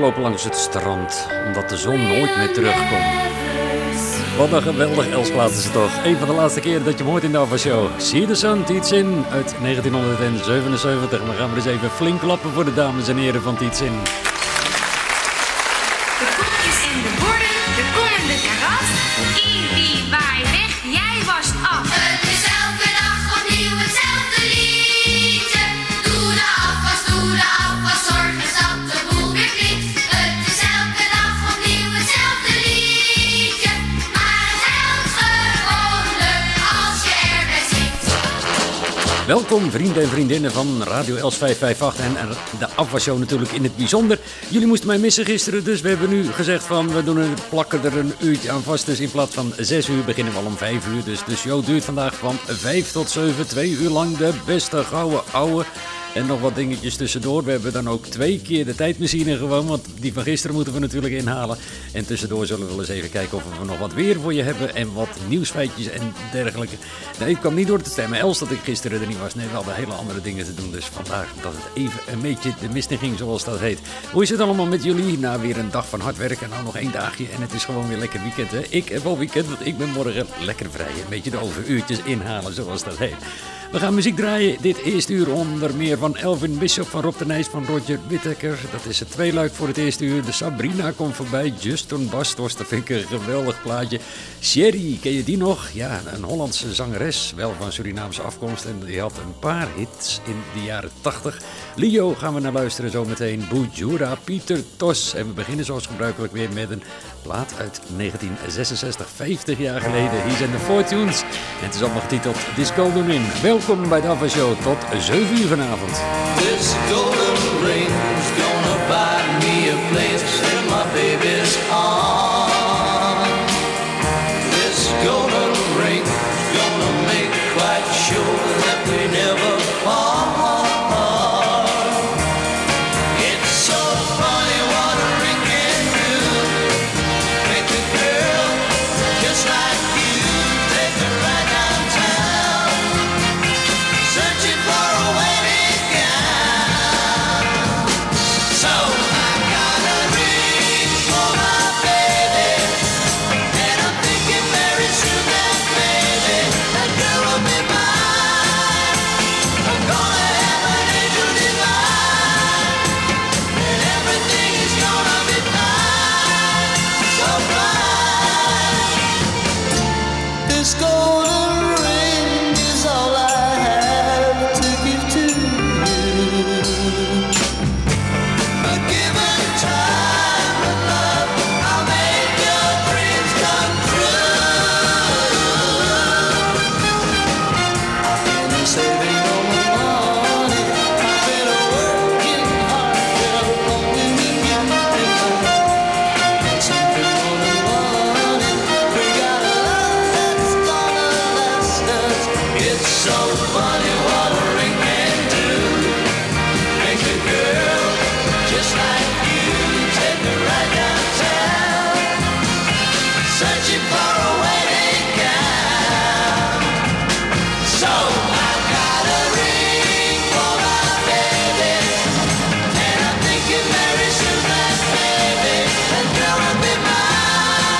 Lopen langs het strand, omdat de zon nooit meer terugkomt. Wat een geweldig Elsplaat is het toch. Een van de laatste keren dat je hoort in de Show. See the Sun Tietzin uit 1977. We gaan we eens even flink klappen voor de dames en heren van Tietzin. Welkom vrienden en vriendinnen van Radio Els 558 en de Afwasshow natuurlijk in het bijzonder. Jullie moesten mij missen gisteren, dus we hebben nu gezegd van we doen een, plakken er een uurtje aan vast. Dus in plaats van 6 uur beginnen we al om 5 uur. Dus de show duurt vandaag van 5 tot 7, 2 uur lang de beste gouden ouwe en nog wat dingetjes tussendoor. We hebben dan ook twee keer de tijdmachine gewoon, want die van gisteren moeten we natuurlijk inhalen. En tussendoor zullen we wel eens even kijken of we nog wat weer voor je hebben en wat nieuwsfeitjes en dergelijke. Nee, ik kwam niet door te stemmen. Els dat ik gisteren er niet was. Nee, we hadden hele andere dingen te doen. Dus vandaag dat het even een beetje de mist ging, zoals dat heet. Hoe is het allemaal met jullie? Na weer een dag van hard werken. Nou, nog één dagje en het is gewoon weer lekker weekend. Hè? Ik heb al weekend, want ik ben morgen lekker vrij. Een beetje de overuurtjes inhalen, zoals dat heet. We gaan muziek draaien. Dit eerste uur onder meer van Elvin Bishop, van Rob de Nijs, van Roger Whittaker. Dat is het tweeluik voor het eerste uur. De Sabrina komt voorbij. Justin Bastos, dat vind ik een geweldig plaatje. Sherry, ken je die nog? Ja, een Hollandse zangeres, wel van Surinaamse afkomst. En die had een paar hits in de jaren 80. Leo gaan we naar luisteren zometeen. Bujura, Pieter Tos. En we beginnen zoals gebruikelijk weer met een plaat uit 1966, 50 jaar geleden. Hier zijn de Fortunes. En het is allemaal getiteld Golden Ring. Welkom bij de Show tot 7 uur vanavond. Ring's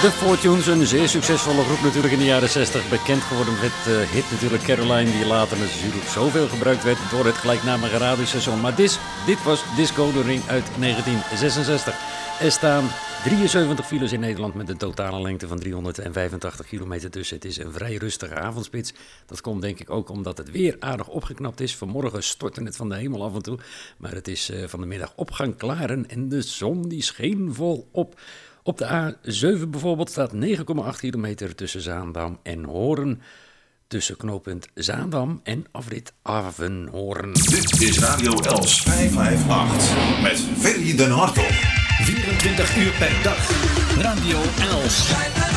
The Fortunes, een zeer succesvolle groep natuurlijk in de jaren 60. Bekend geworden met hit natuurlijk Caroline, die later natuurlijk zoveel gebruikt werd door het gelijknamige radiostation. Maar dit, dit was Disco de Ring uit 1966. Er staan 73 files in Nederland met een totale lengte van 385 kilometer. Dus het is een vrij rustige avondspits. Dat komt denk ik ook omdat het weer aardig opgeknapt is. Vanmorgen stortte het van de hemel af en toe. Maar het is uh, van de middag op gaan klaren en de zon die scheen vol op. Op de A7 bijvoorbeeld staat 9,8 kilometer tussen Zaandam en Hoorn. Tussen knooppunt Zaandam en afrit Avenhoorn. Dit is Radio Els 558 met Ferry den Hartog. 24 uur per dag. Radio Els.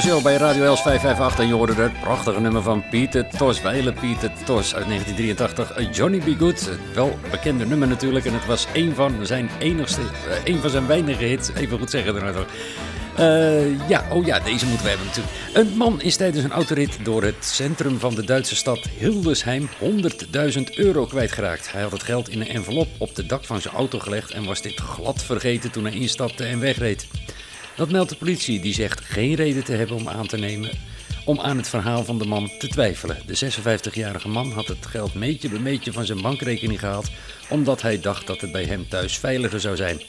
Show bij Radio Els 558 en je hoorde het prachtige nummer van Pieter Tos, Pieter Tos uit 1983. Johnny B. Good, wel bekende nummer natuurlijk en het was een van zijn enigste, eh, een van zijn weinige hits, even goed zeggen eruit. Uh, ja, oh ja, deze moeten we hebben natuurlijk. Een man is tijdens een autorit door het centrum van de Duitse stad Hildesheim 100.000 euro kwijtgeraakt. Hij had het geld in een envelop op de dak van zijn auto gelegd en was dit glad vergeten toen hij instapte en wegreed. Dat meldt de politie, die zegt geen reden te hebben om aan te nemen om aan het verhaal van de man te twijfelen. De 56-jarige man had het geld meetje bij meetje van zijn bankrekening gehaald, omdat hij dacht dat het bij hem thuis veiliger zou zijn.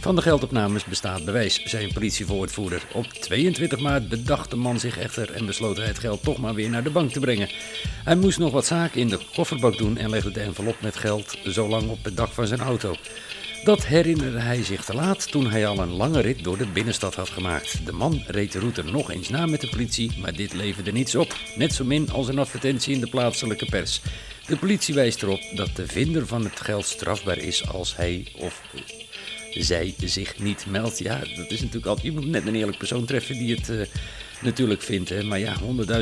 Van de geldopnames bestaat bewijs, zei een politievoorvoerder. Op 22 maart bedacht de man zich echter en besloot hij het geld toch maar weer naar de bank te brengen. Hij moest nog wat zaken in de kofferbak doen en legde de envelop met geld zo lang op het dak van zijn auto. Dat herinnerde hij zich te laat toen hij al een lange rit door de binnenstad had gemaakt. De man reed de route nog eens na met de politie, maar dit leverde niets op. Net zo min als een advertentie in de plaatselijke pers. De politie wijst erop dat de vinder van het geld strafbaar is als hij of zij zich niet meldt. Ja, dat is natuurlijk altijd. Je moet net een eerlijk persoon treffen die het uh, natuurlijk vindt. Hè. Maar ja,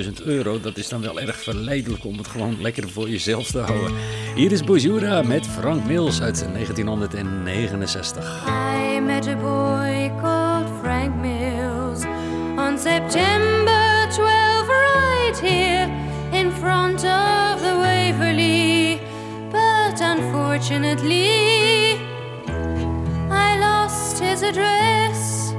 100.000 euro, dat is dan wel erg verleidelijk om het gewoon lekker voor jezelf te houden. Hier is Bojura met Frank Mills uit 1969. I met a boy called Frank Mills on September 12 right here in front of the Waverly. But unfortunately, I lost his address.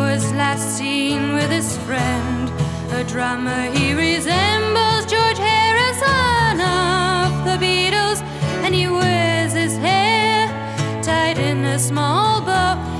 Was last seen with his friend, a drummer he resembles George Harrison of the Beatles, and he wears his hair tied in a small bow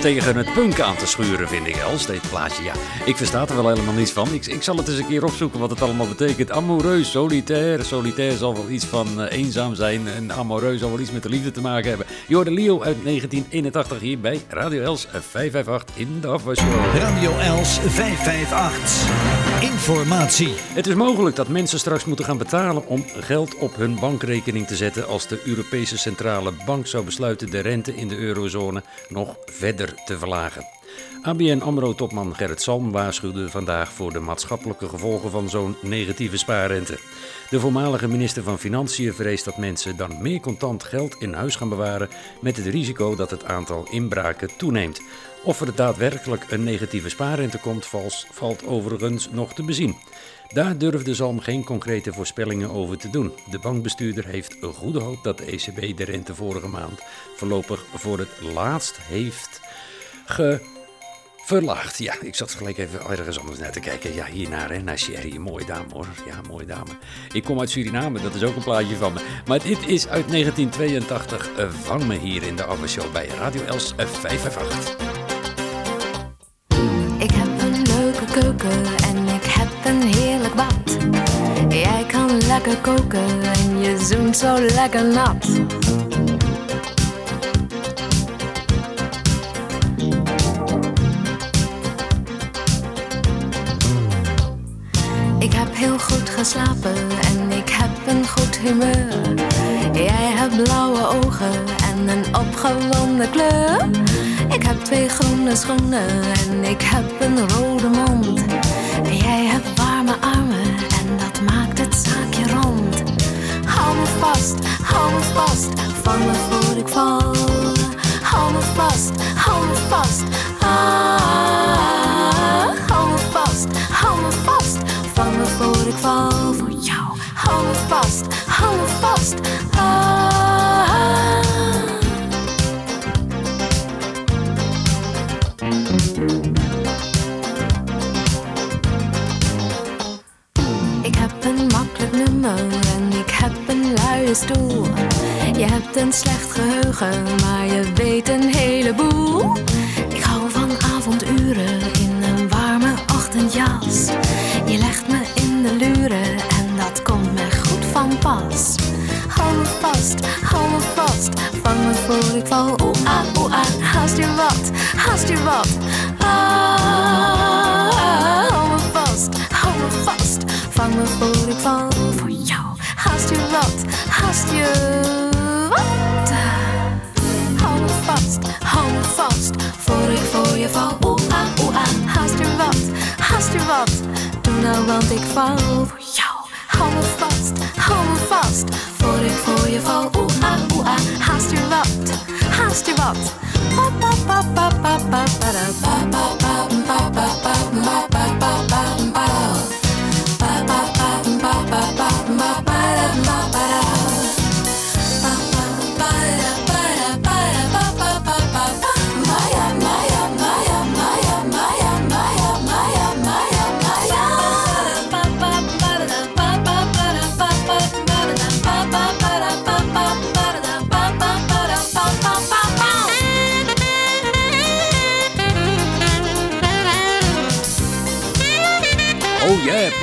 Tegen het punk aan te schuren, vind ik, Els, dit plaatje. Ja, ik versta er wel helemaal niets van. Ik, ik zal het eens een keer opzoeken wat het allemaal betekent. Amoureus, solitair. Solitair zal wel iets van eh, eenzaam zijn. En amoureus zal wel iets met de liefde te maken hebben. Jorde Leo uit 1981 hier bij Radio Els 558 in de afwasshow. Radio Els 558. Informatie. Het is mogelijk dat mensen straks moeten gaan betalen om geld op hun bankrekening te zetten als de Europese Centrale Bank zou besluiten de rente in de eurozone nog verder te verlagen. ABN AMRO-topman Gerrit Salm waarschuwde vandaag voor de maatschappelijke gevolgen van zo'n negatieve spaarrente. De voormalige minister van Financiën vreest dat mensen dan meer contant geld in huis gaan bewaren met het risico dat het aantal inbraken toeneemt. Of er daadwerkelijk een negatieve spaarrente komt, valt overigens nog te bezien. Daar durfde Zalm geen concrete voorspellingen over te doen. De bankbestuurder heeft een goede hoop dat de ECB de rente vorige maand voorlopig voor het laatst heeft ge verlaagd. Ja, ik zat gelijk even ergens anders naar te kijken. Ja, hiernaar, hè, naar Sherry. Een mooie dame hoor. Ja, mooie dame. Ik kom uit Suriname, dat is ook een plaatje van me. Maar dit is uit 1982. Eh, Vang me hier in de Show bij Radio Els eh, 558. Ik heb een leuke keuken en lekker koken en je zoent zo lekker nat. Ik heb heel goed geslapen en ik heb een goed humeur. Jij hebt blauwe ogen en een opgewonden kleur. Ik heb twee groene schoenen en ik heb een rode mond. Jij hebt warme armen vast, hou me vast, vang me voor ik val. Hou me vast, hou me vast. Ah, hou me vast, hou me vast, vang me voor ik val voor jou. Hou me vast, hou me vast. Ah. Ik heb een makkelijk nummer stoel. Je hebt een slecht geheugen, maar je weet een heleboel. Ik hou van avonduren in een warme ochtendjas. Je legt me in de luren en dat komt me goed van pas. Hou me vast, hou me vast, vang me voor ik val. Oeh ah, oeh ah, haast je wat, haast je wat. Ah, hou me vast, hou me vast, vang me voor ik val. Voor jou, haast je wat, haast je wat. Hou me vast, hou me vast, voor ik voor je val. Oeh ah, oeh ah, haast je wat, haast je wat. Doe nou, want ik val voor jou. Hou me vast, hou me vast, voor ik voor je val. Oeh ah, oeh ah, haast je wat, haast je wat.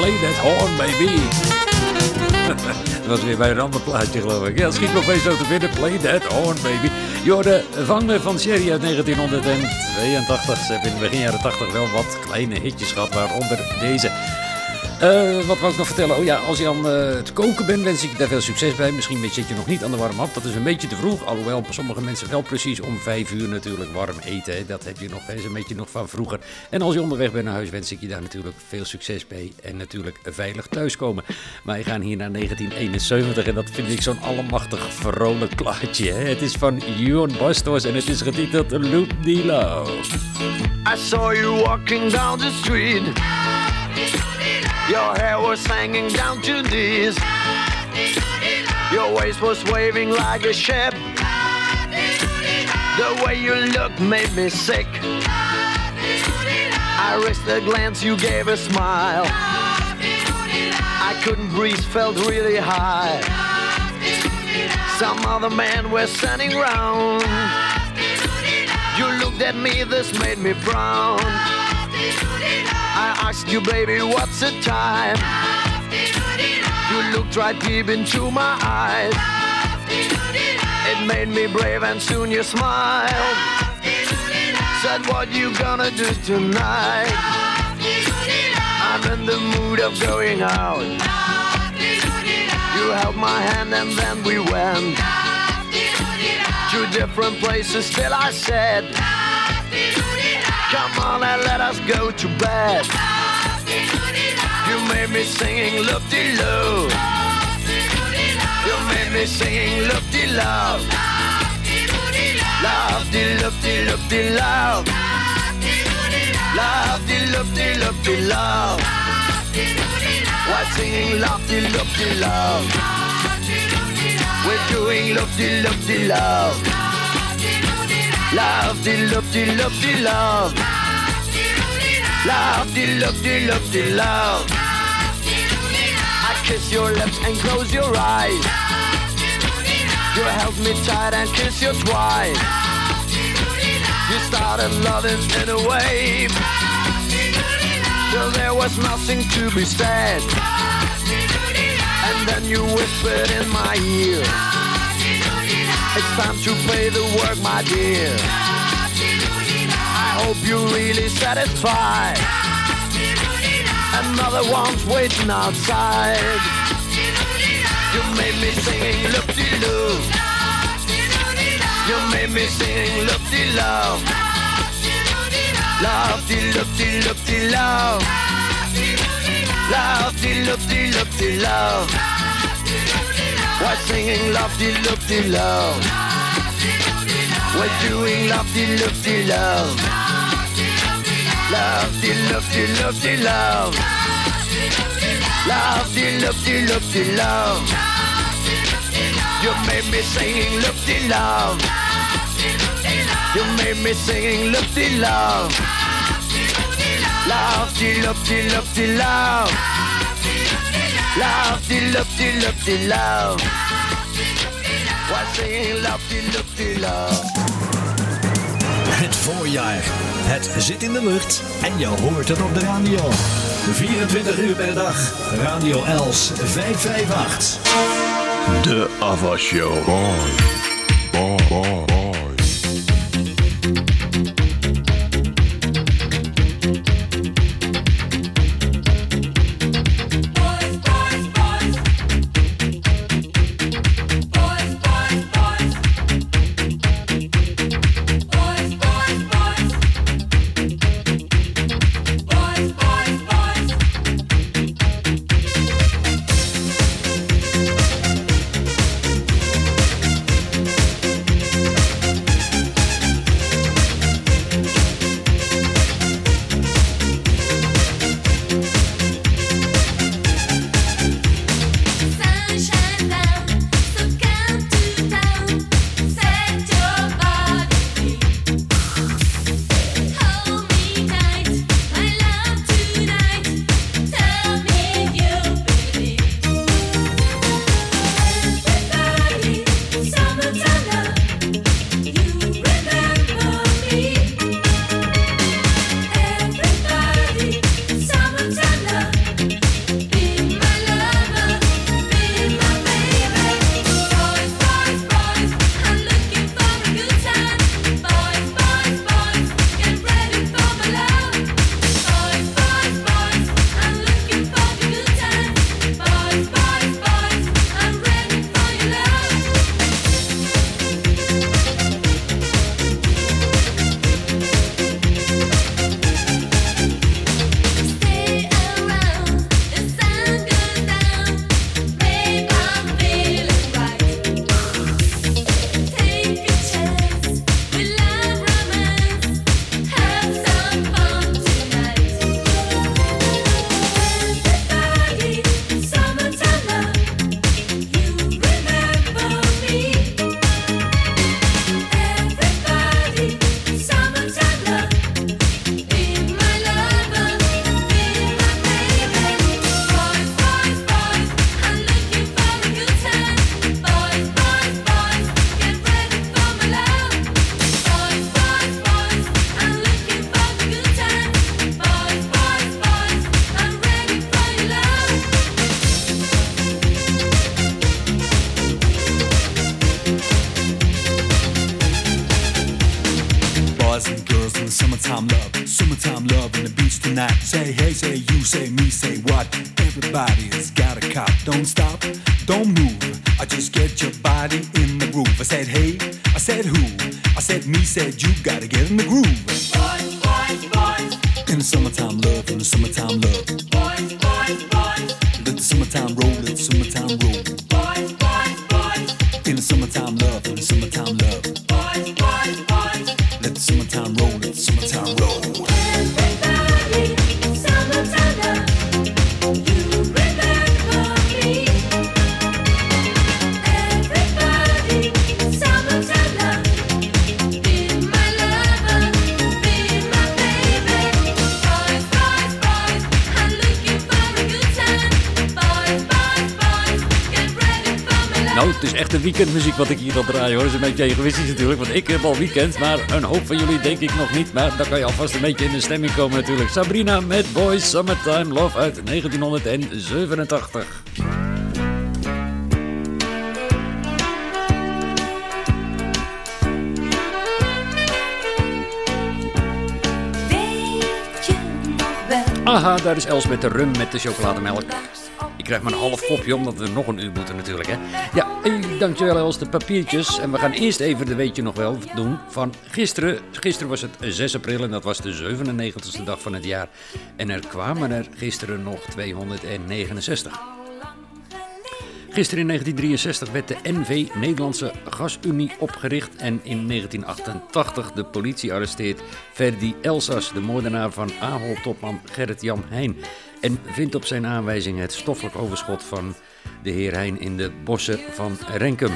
Play that horn, baby. Dat was weer bij een ander plaatje, geloof ik. Ja, schiet me opeens zo te vinden. Play that horn, baby. Jorde, vang me van Sherry uit 1982. Ze hebben in begin jaren 80 wel wat kleine hitjes gehad, waaronder deze. Eh, wat wou ik nog vertellen? Oh ja, als je aan eh, het koken bent, wens ik je daar veel succes bij. Misschien zit je nog niet aan de warm af. Dat is een beetje te vroeg. Alhoewel sommige mensen wel precies om 5 uur natuurlijk warm eten. Dat heb je nog eens een beetje nog van vroeger. En als je onderweg bent naar huis, wens ik je daar natuurlijk veel succes bij. En natuurlijk veilig thuiskomen. Wij gaan hier naar 1971 en dat vind ik zo'n allemachtig vrolijk plaatje. Hè? Het is van Johan Bastos en het is getiteld Loop Love. I saw you walking down the street. Your hair was hanging down to knees. Your waist was waving like a ship. The way you looked made me sick. I risked a glance, you gave a smile. I couldn't breathe, felt really high. Some other men were standing round. You looked at me, this made me brown. I asked you, baby, what's the time? You looked right deep into my eyes. It made me brave, and soon you smiled. Said, what you gonna do tonight? I'm in the mood of going out. You held my hand and then we went to different places. Still I said, Come on and let us go to bed. You made me singing loop de loo. You made me singing loop de love. Love de loop de loop de love. Love de loop de loop de love. Why singing love de loop de love? We're doing love de loop de love. Love de loop de loop de love. Love de loop de loop de love. Kiss your lips and close your eyes. You held me tight and kiss you twice. You started loving in a wave. Till there was nothing to be said. And then you whispered in my ear. It's time to play the work, my dear. I hope you're really satisfied. Another one's waiting outside. You made me singing loop de loo. You made me sing loop de love. Love de loop de loop de love. Love de loop de loop de love. We're singing love de loop de. We're doing love de loop de. Love de loop de loop de love. Love de loop de loop de love. You made me singing loop de love. You made me singing loop de love. Love de loop de loop de love. Love de loop de loop de love. Why singing love de loop de love? Het voorjaar. Het zit in de lucht en je hoort het op de radio. 24 uur per dag. Radio Els 558. De Ava Show. Boy, boy, weekend. Maar een hoop van jullie denk ik nog niet. Maar dan kan je alvast een beetje in de stemming komen natuurlijk. Sabrina met Boys Summertime Love uit 1987. Weet je nog wel? Aha, daar is Els met de rum met de chocolademelk. Ik krijg maar een half kopje, omdat we nog een uur moeten natuurlijk, hè. Ja, dankjewel Els, de papiertjes. En we gaan eerst even de weet je nog wel doen van gisteren. Gisteren was het 6 april en dat was de 97ste dag van het jaar. En er kwamen er gisteren nog 269. Gisteren in 1963 werd de NV Nederlandse Gasunie opgericht en in 1988 de politie arresteert Ferdi Elsas, de moordenaar van Ahold-topman Gerrit-Jan Heijn. En vindt op zijn aanwijzing het stoffelijk overschot van de heer Heijn in de bossen van Renkum.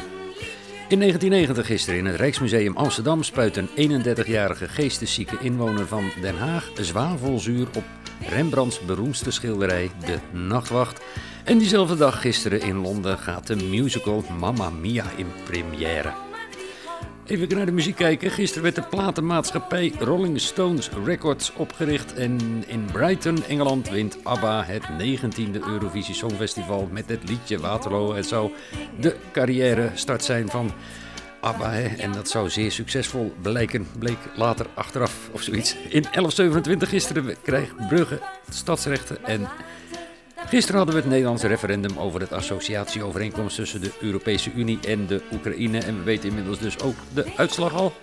In 1990 gisteren in het Rijksmuseum Amsterdam spuit een 31-jarige geesteszieke inwoner van Den Haag zwavelzuur op Rembrandts beroemdste schilderij De Nachtwacht. En diezelfde dag gisteren in Londen gaat de musical Mamma Mia in première. Even naar de muziek kijken. Gisteren werd de platenmaatschappij Rolling Stones Records opgericht. En in Brighton, Engeland, wint ABBA het 19e Eurovisie Songfestival met het liedje Waterloo. Het zou de carrière start zijn van ABBA. En dat zou zeer succesvol blijken, bleek later achteraf of zoiets. In 1127 gisteren kreeg Brugge stadsrechten en Gisteren hadden we het Nederlandse referendum over het associatieovereenkomst tussen de Europese Unie en de Oekraïne. En we weten inmiddels dus ook de uitslag al.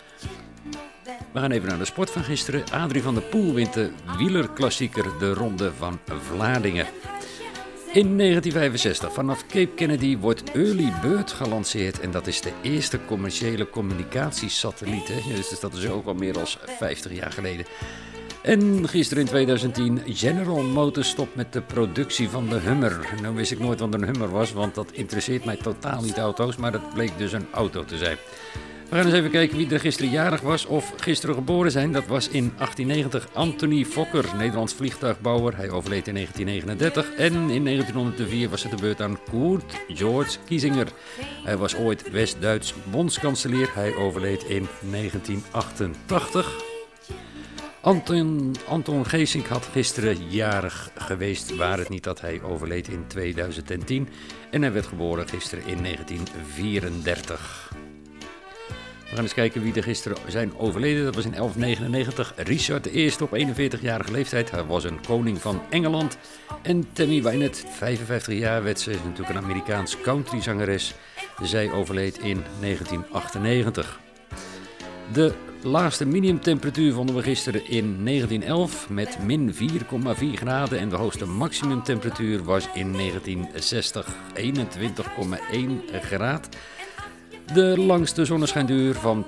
We gaan even naar de sport van gisteren. Adrie van der Poel wint de wielerklassieker de Ronde van Vlaardingen. In 1965, vanaf Cape Kennedy, wordt Early Bird gelanceerd. En dat is de eerste commerciële communicatiesatelliet. Dus dat is ook al meer dan 50 jaar geleden. En gisteren in 2010, General Motors stopt met de productie van de Hummer. Nou wist ik nooit wat een Hummer was, want dat interesseert mij totaal niet auto's. Maar dat bleek dus een auto te zijn. We gaan eens even kijken wie er gisteren jarig was of gisteren geboren zijn. Dat was in 1890 Anthony Fokker, Nederlands vliegtuigbouwer. Hij overleed in 1939. En in 1904 was het de beurt aan Kurt George Kiesinger. Hij was ooit West-Duits bondskanselier. Hij overleed in 1988. Anton, Anton Geesink had gisteren jarig geweest, waar het niet dat hij overleed in 2010. En hij werd geboren gisteren in 1934. We gaan eens kijken wie er gisteren zijn overleden. Dat was in 1199 Richard I op 41-jarige leeftijd. Hij was een koning van Engeland. En Tammy Wynette, 55 jaar werd ze, is natuurlijk een Amerikaans countryzangeres. Zij overleed in 1998. De laagste minimumtemperatuur vonden we gisteren in 1911 met min 4,4 graden. En de hoogste maximumtemperatuur was in 1960 21,1 graad. De langste zonneschijnduur van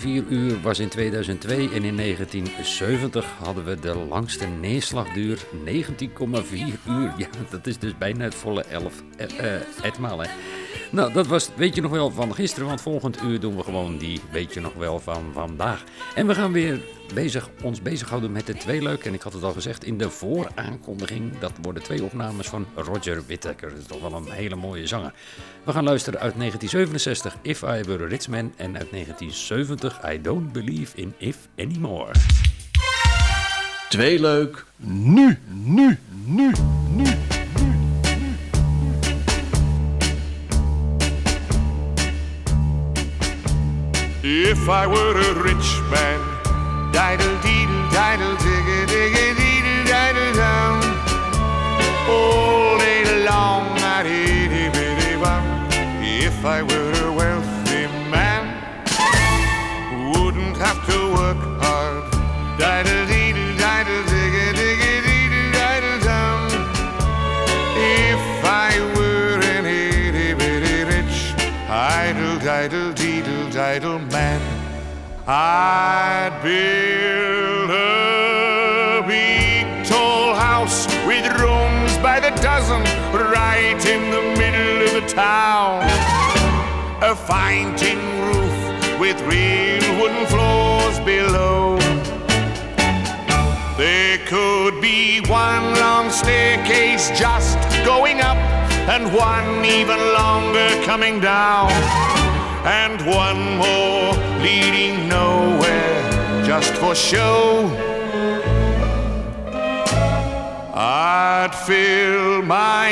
12,4 uur was in 2002 en in 1970 hadden we de langste neerslagduur 19,4 uur. Ja, dat is dus bijna het volle 11 eh, eh, etmaal. Hè. Nou, dat was weet je nog wel van gisteren, want volgend uur doen we gewoon die weet je nog wel van vandaag. En we gaan weer bezig, ons bezighouden met de twee leuk. En ik had het al gezegd in de vooraankondiging, dat worden twee opnames van Roger Whittaker. Dat is toch wel een hele mooie zanger. We gaan luisteren uit 1967 If I Were a Rich Man en uit 1970 I Don't Believe in If Anymore. Twee leuk. Nu, nu, nu, nu. If I were a rich man, diddle deedle diddle diggy diggy diddle diddle dum. All day long I'd itty bitty bum. If I were diddle man. I'd build a big tall house with rooms by the dozen right in the middle of the town. A fine tin roof with real wooden floors below. There could be one long staircase just going up, and one even longer coming down, and one more leading nowhere just for show. I'd fill my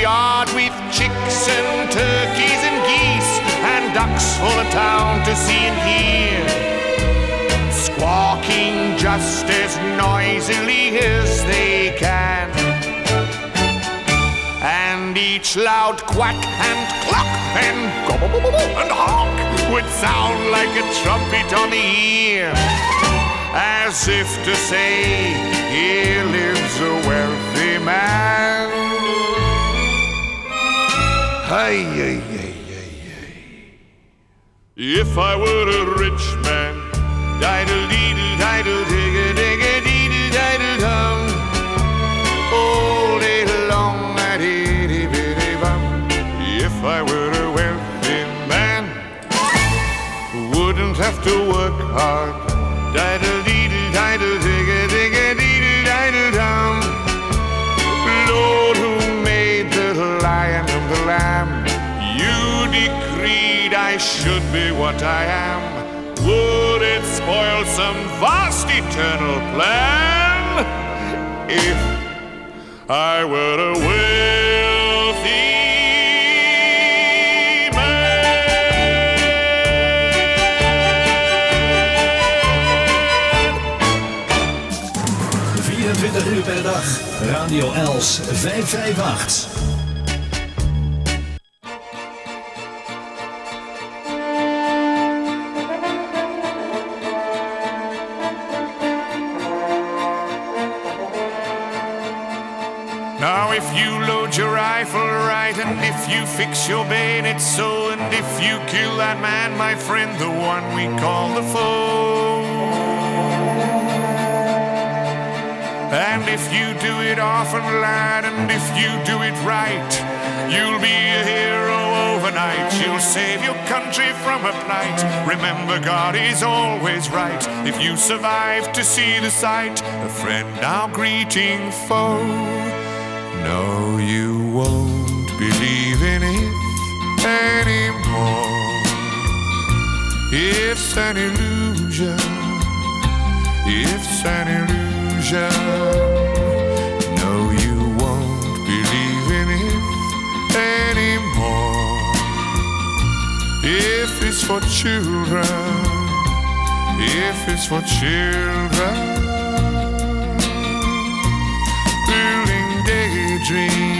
yard with chicks and turkeys and geese and ducks for the town to see and hear squawking just as noisily as they can. And each loud quack and cluck and gobble and honk would sound like a trumpet on the ear, as if to say, Here lives a wealthy man. Hey, hey, hey, hey, hey. If I were a rich man, diddle deedle diddle digga digga to work hard. Diddle deedle diddle digga digga deedle diddle dum. Lord, who made the lion and the lamb? You decreed I should be what I am. Would it spoil some vast eternal plan if I were a Radio Els 558. Now, if you load your rifle right, and if you fix your bayonet so, and if you kill that man, my friend, the one we call the foe. And if you do it often, lad, and if you do it right, you'll be a hero overnight. You'll save your country from a plight. Remember, God is always right. If you survive to see the sight, a friend now greeting foe. No, you won't believe in it anymore. It's an illusion. It's an illusion. No, you won't believe in it anymore. If it's for children, if it's for children, building daydreams.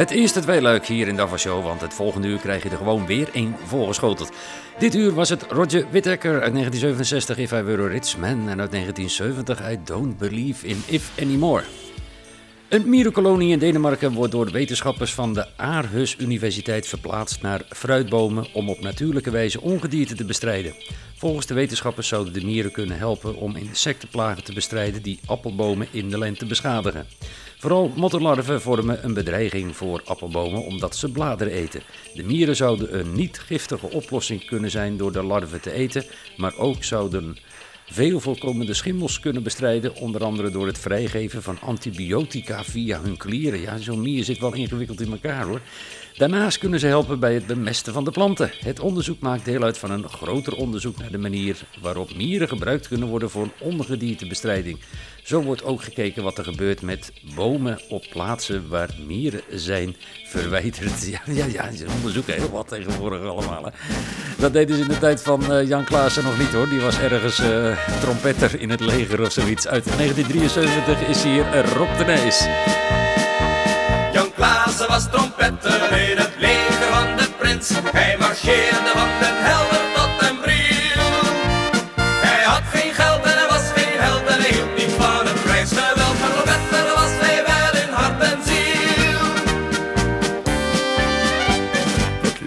Het eerste tweeluik hier in de Ava Show, want het volgende uur krijg je er gewoon weer één voorgeschoteld. Dit uur was het Roger Whittaker uit 1967, If I Were a Rich Man, en uit 1970, I Don't Believe in If Anymore. Een mierenkolonie in Denemarken wordt door wetenschappers van de Aarhus Universiteit verplaatst naar fruitbomen om op natuurlijke wijze ongedierte te bestrijden. Volgens de wetenschappers zouden de mieren kunnen helpen om insectenplagen te bestrijden die appelbomen in de lente beschadigen. Vooral mottenlarven vormen een bedreiging voor appelbomen omdat ze bladeren eten. De mieren zouden een niet giftige oplossing kunnen zijn door de larven te eten, maar ook zouden veel voorkomende schimmels kunnen bestrijden, onder andere door het vrijgeven van antibiotica via hun klieren. Ja, zo'n mier zit wel ingewikkeld in elkaar hoor. Daarnaast kunnen ze helpen bij het bemesten van de planten. Het onderzoek maakt deel uit van een groter onderzoek naar de manier waarop mieren gebruikt kunnen worden voor ongediertebestrijding. Zo wordt ook gekeken wat er gebeurt met bomen op plaatsen waar mieren zijn verwijderd. Ja, ja, ja ze onderzoeken heel wat tegenwoordig allemaal. Hè. Dat deden ze in de tijd van eh, Jan Klaassen nog niet hoor. Die was ergens eh, trompetter in het leger of zoiets. Uit 1973 is hier Rob de Nijs. Jan Klaassen was trompetter in het leger van de prins. Hij marcheerde van den helder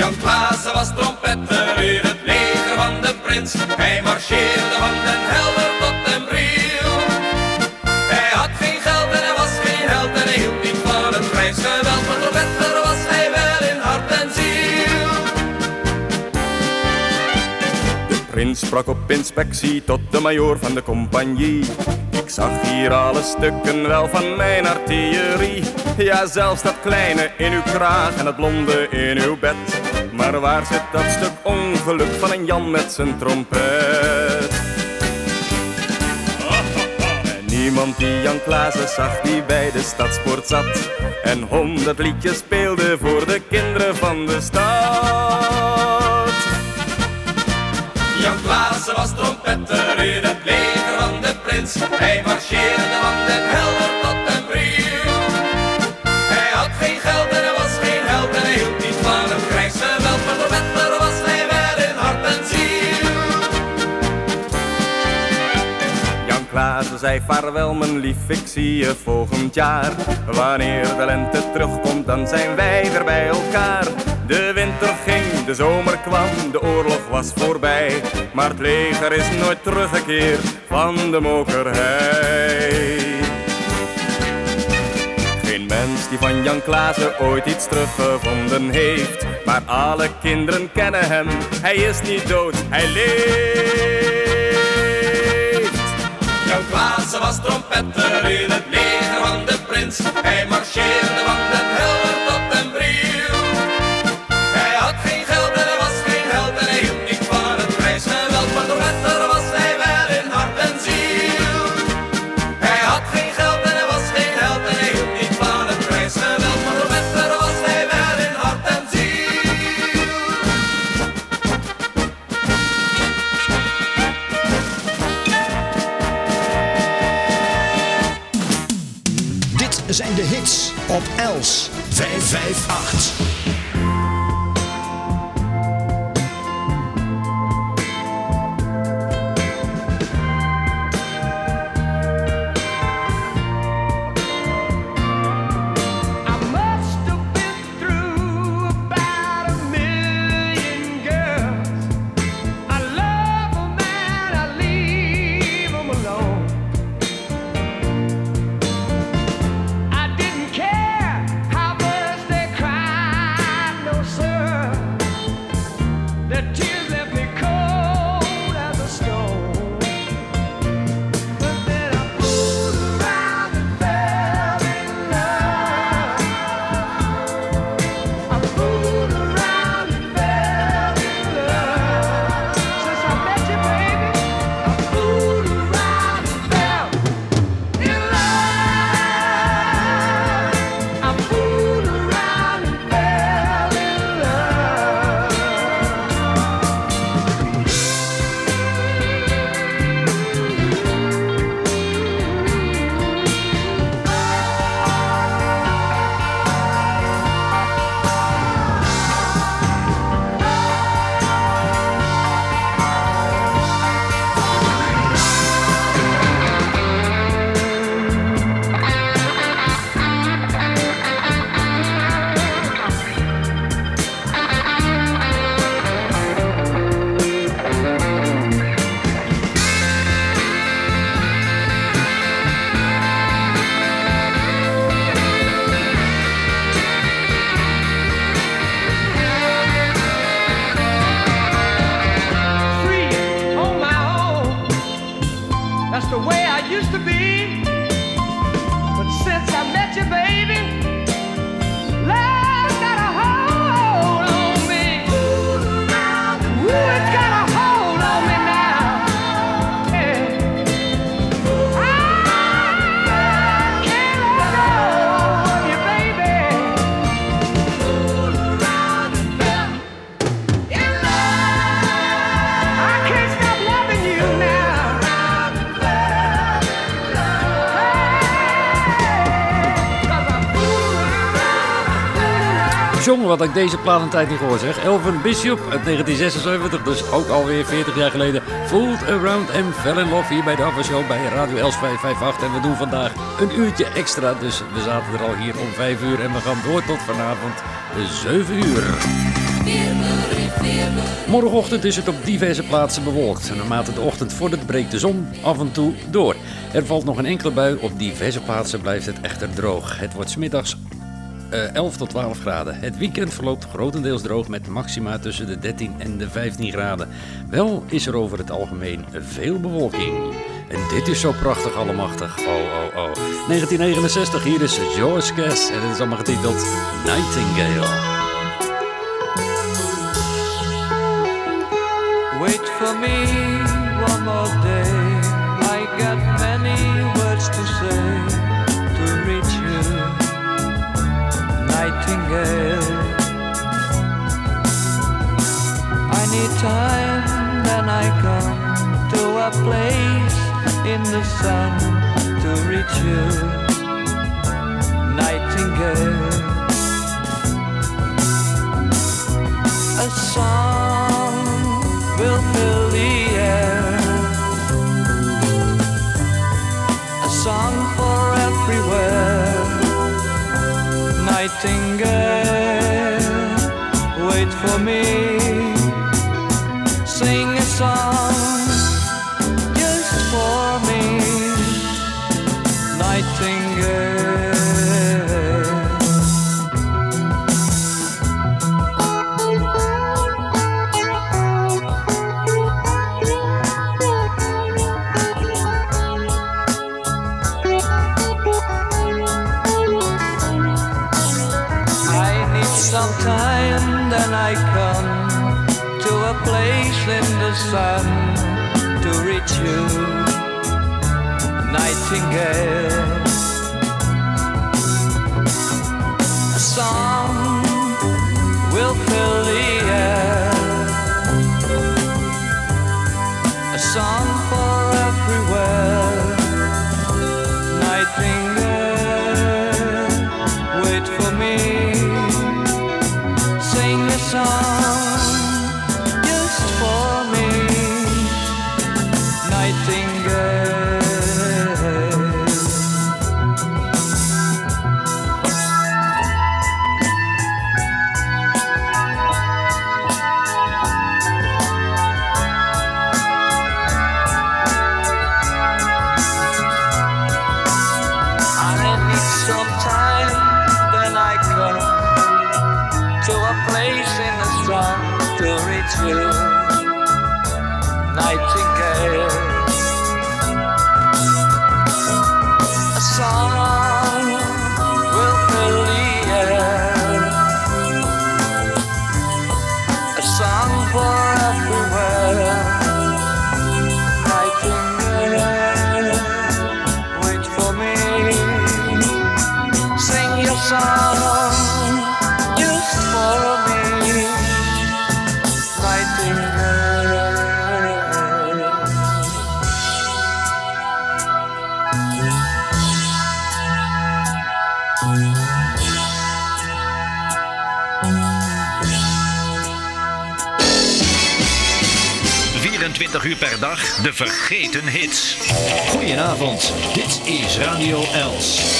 Jan Klaassen was trompetter in het leger van de prins. Hij marcheerde van den helder tot den bril. Hij had geen geld en hij was geen held en hij hield niet van het prijsgeweld. Maar trompetter was hij wel in hart en ziel. De prins sprak op inspectie tot de majoor van de compagnie. Ik zag hier alle stukken wel van mijn artillerie. Ja, zelfs dat kleine in uw kraag en het blonde in uw bed. Maar waar zit dat stuk ongeluk van een Jan met zijn trompet? En niemand die Jan Klaassen zag die bij de stadspoort zat. En honderd liedjes speelde voor de kinderen van de stad. Jan Klaassen was trompetter in het leger van de prins. Hij marcheerde van den helder zei vaarwel mijn lief, ik zie je volgend jaar. Wanneer de lente terugkomt, dan zijn wij weer bij elkaar. De winter ging, de zomer kwam, de oorlog was voorbij. Maar het leger is nooit teruggekeerd van de mokerhei. Geen mens die van Jan Klaassen ooit iets teruggevonden heeft. Maar alle kinderen kennen hem, hij is niet dood, hij leeft. Klaassen was trompetter in het leger van de prins. Hij marcheerde van den helder 558. Wat ik deze plaat een tijd niet gehoord zeg. Elvin Bishop uit 1976, dus ook alweer 40 jaar geleden. Fooled Around and Fell in Love hier bij de Alpha Show bij Radio Els 558. En we doen vandaag een uurtje extra, dus we zaten er al hier om 5 uur. En we gaan door tot vanavond 7 uur. Morgenochtend is het op diverse plaatsen bewolkt. En naarmate de ochtend vordert breekt de zon af en toe door. Er valt nog een enkele bui. Op diverse plaatsen blijft het echter droog. Het wordt smiddags eh 11 tot 12 graden. Het weekend verloopt grotendeels droog met maxima tussen de 13 en de 15 graden. Wel is er over het algemeen veel bewolking. En dit is zo prachtig allemachtig. Oh, oh, oh. 1969, hier is George Cass en het is allemaal getiteld Nightingale. Wait for me one more day. I got Nightingale. I need time, then I come to a place in the sun to reach you, Nightingale. A song saw Nightingale. To reach you, Nightingale. Per dag de vergeten hits. Goedenavond, dit is Radio Els.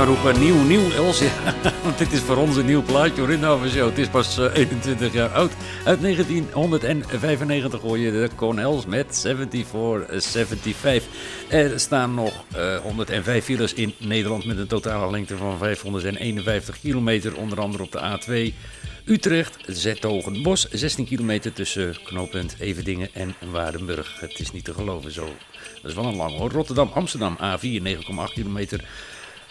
Gaan roepen, nieuw, nieuw, Els. Ja, want dit is voor ons een nieuw plaatje hoor. Het is pas eh, 21 jaar oud. Uit 1995 hoor je de Cornels met 74-75. Er staan nog eh, 105 files in Nederland met een totale lengte van 551 kilometer. Onder andere op de A2 Utrecht, Zetogenbos, 16 kilometer tussen knooppunt Everdingen en Waardenburg. Het is niet te geloven zo. Dat is wel een lang hoor. Rotterdam, Amsterdam, A4, 9,8 kilometer.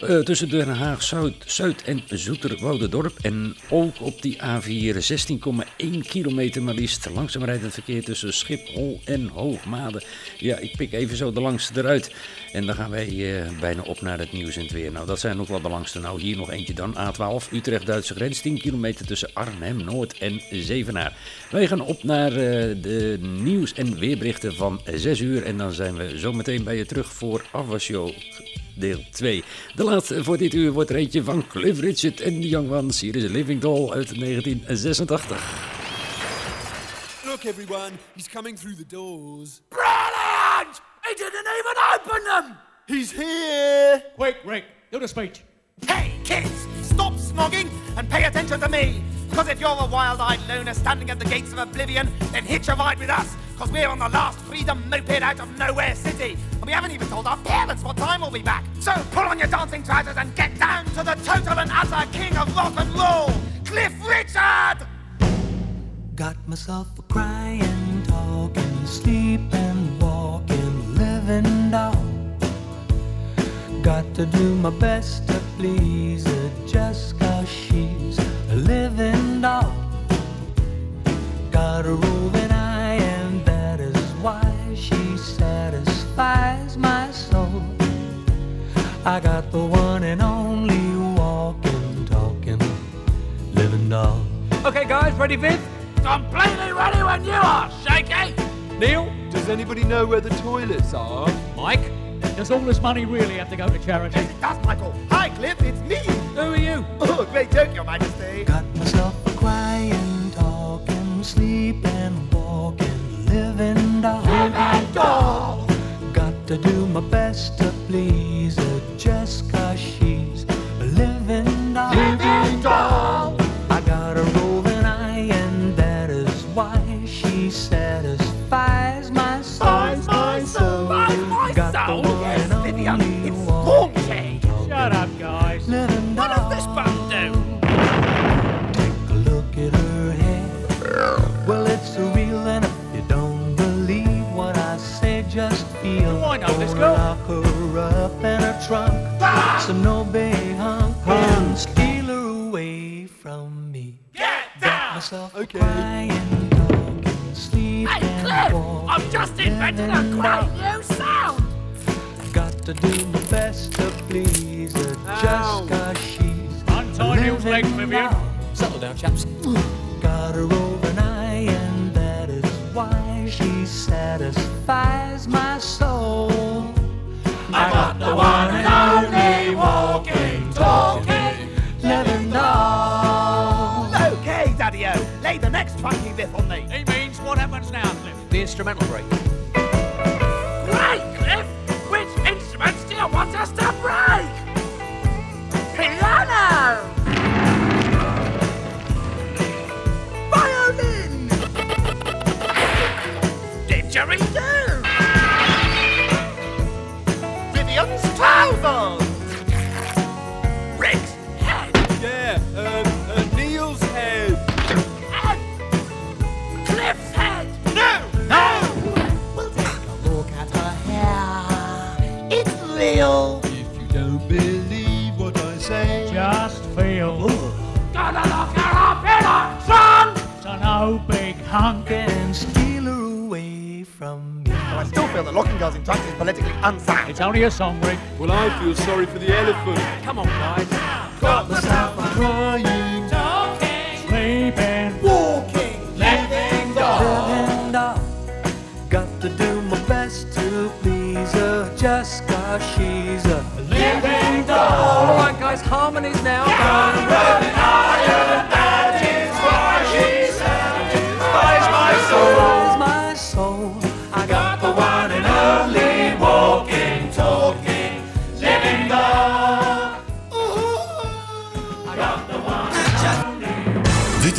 Eh, tussen Den Haag, Zuid, Zuid en Zoeterwoudendorp. En ook op die A4 16,1 kilometer maar liefst. Langzaam rijdend verkeer tussen Schiphol en Hoogmade. Ja, ik pik even zo de langste eruit. En dan gaan wij eh, bijna op naar het nieuws en het weer. Nou, dat zijn nog wel de langste. Nou, hier nog eentje dan. A12, Utrecht-Duitse grens. 10 kilometer tussen Arnhem, Noord en Zevenaar. Wij gaan op naar eh, de nieuws- en weerberichten van 6 uur. En dan zijn we zo meteen bij je terug voor Afwasshow deel 2. De laatste voor dit uur wordt er eentje van Cliff Richard en de Young Ones. Hier is Living Doll uit 1986. Look, everyone, he's coming through the doors. Brilliant! He didn't even open them! He's here! Quick, Rick, do the speech. Hey, kids, stop snogging and pay attention to me. Because if you're a wild-eyed loner standing at the gates of oblivion, then hitch a ride with us. Because we're on the last freedom moped out of Nowhere City. And we haven't even told our parents what time we'll be back. So pull on your dancing trousers and get down to the total and utter king of rock and roll, Cliff Richard! Got myself a crying, talking, sleeping, walking, living doll. Got to do my best to please her just cause she's a living doll. Got a roving satisfies my soul. I got the one and only walking, talking, living doll. Okay, guys, ready, Viv? Completely ready when you are, Shaky! Neil? Does anybody know where the toilets are? Mike? Does all this money really have to go to charity? That's Michael. Hi, Cliff, it's me. Who are you? Oh, great joke, Your Majesty. Got myself a crying, talking, sleeping, walking, living doll. Living doll. To do my best to please her. Just just invented a great new sound. Got to do my best to please her Ow. just oh. cause she's Untie Neil's legs, living Vivian. doll. Settle down, chaps. Got her over an eye, and that is why she satisfies my soul. I got the one and only walking, talking, living doll. Okay, Daddy-O, lay the next funky riff on me. He means what happens now, Cliff? The instrumental break. Politically unsound. It's only a song, Rick. well, I feel sorry for the elephant. Come on, guys. Got the a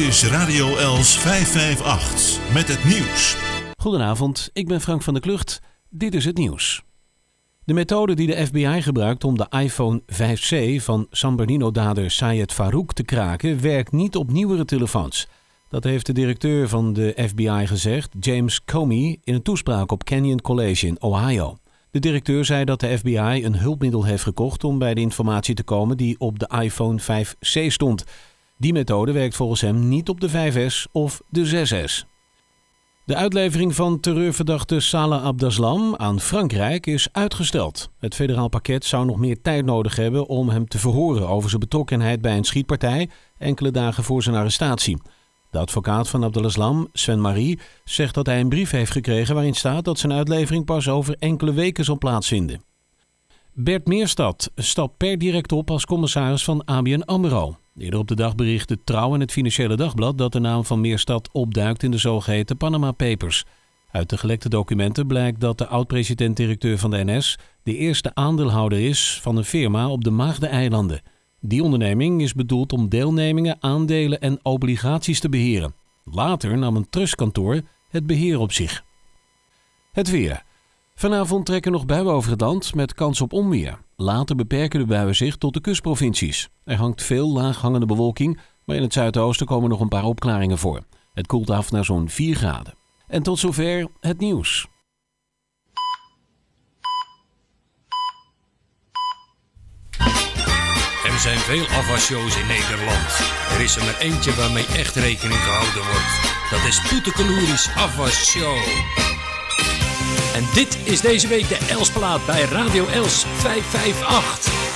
is Radio Els 558 met het nieuws. Goedenavond, ik ben Frank van der Klucht. Dit is het nieuws. De methode die de FBI gebruikt om de iPhone 5C van San Bernardino-dader Sayed Farouk te kraken, werkt niet op nieuwere telefoons. Dat heeft de directeur van de FBI gezegd, James Comey, in een toespraak op Canyon College in Ohio. De directeur zei dat de FBI een hulpmiddel heeft gekocht om bij de informatie te komen die op de iPhone 5C stond. Die methode werkt volgens hem niet op de 5S of de 6S. De uitlevering van terreurverdachte Salah Abdeslam aan Frankrijk is uitgesteld. Het federaal pakket zou nog meer tijd nodig hebben om hem te verhoren over zijn betrokkenheid bij een schietpartij enkele dagen voor zijn arrestatie. De advocaat van Abdeslam, Sven Marie, zegt dat hij een brief heeft gekregen waarin staat dat zijn uitlevering pas over enkele weken zal plaatsvinden. Bert Meerstad stapt per direct op als commissaris van ABN AMRO. Eerder op de dag berichtte Trouw en het Financiële Dagblad dat de naam van Meerstad opduikt in de zogeheten Panama Papers. Uit de gelekte documenten blijkt dat de oud-president-directeur van de NS de eerste aandeelhouder is van een firma op de Maagdeneilanden. Die onderneming is bedoeld om deelnemingen, aandelen en obligaties te beheren. Later nam een trustkantoor het beheer op zich. Het weer. Vanavond trekken nog buien over het land met kans op onweer. Later beperken de buien zich tot de kustprovincies. Er hangt veel laaghangende bewolking, maar in het zuidoosten komen nog een paar opklaringen voor. Het koelt af naar zo'n 4 graden. En tot zover het nieuws. Er zijn veel afwasshows in Nederland. Er is er maar eentje waarmee echt rekening gehouden wordt. Dat is Poetekeloeris Afwasshow. Dit is deze week de Elsplaat bij Radio Els 558.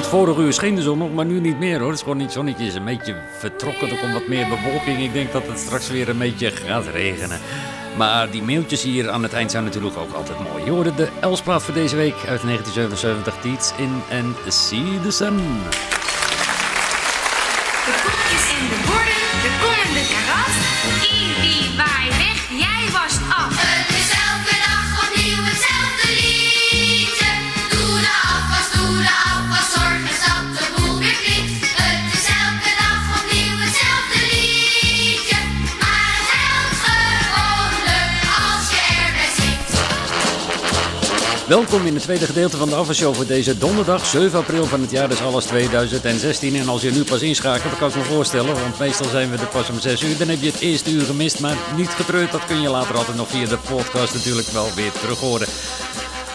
Het vorige uur scheen de zon nog, maar nu niet meer hoor. Het is gewoon niet zonnetje, is een beetje vertrokken. Er komt wat meer bewolking. Ik denk dat het straks weer een beetje gaat regenen. Maar die mailtjes hier aan het eind zijn natuurlijk ook altijd mooi. Je hoorde de Elsplaat voor deze week uit 1977. Teats in and See the Sun. Welkom in het tweede gedeelte van de afwasshow voor deze donderdag 7 april van het jaar dus alles 2016. En als je nu pas inschakelt, kan ik me voorstellen, want meestal zijn we er pas om 6 uur. Dan heb je het eerste uur gemist, maar niet getreurd. Dat kun je later altijd nog via de podcast natuurlijk wel weer terug horen.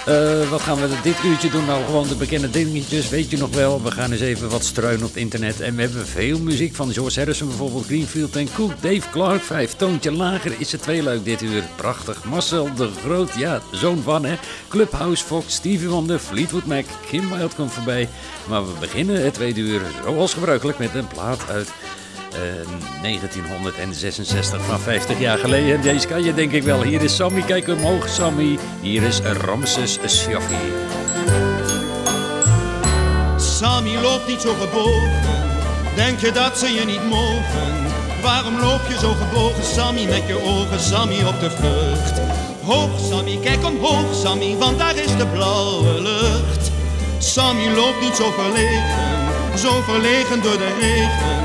Eh, wat gaan we dit uurtje doen? Nou, gewoon de bekende dingetjes, weet je nog wel. We gaan eens even wat struinen op internet. En we hebben veel muziek van George Harrison bijvoorbeeld, Greenfield en Cook, Dave Clark. Vijf toontje lager is het tweeluik dit uur. Prachtig. Marcel de Groot, ja, zoon van hè. Clubhouse Fox, Stevie Wonder, Fleetwood Mac, Kim Wilde komt voorbij. Maar we beginnen het tweede uur zoals gebruikelijk met een plaat uit... eh, 1966 van 50 jaar geleden. Deze kan je denk ik wel. Hier is Sammy, kijk omhoog Sammy. Hier is Ramses Shaffi. Sammy loopt niet zo gebogen, denk je dat ze je niet mogen? Waarom loop je zo gebogen, Sammy, met je ogen, Sammy, op de vlucht? Hoog, Sammy, kijk omhoog, Sammy, want daar is de blauwe lucht. Sammy loopt niet zo verlegen, zo verlegen door de regen.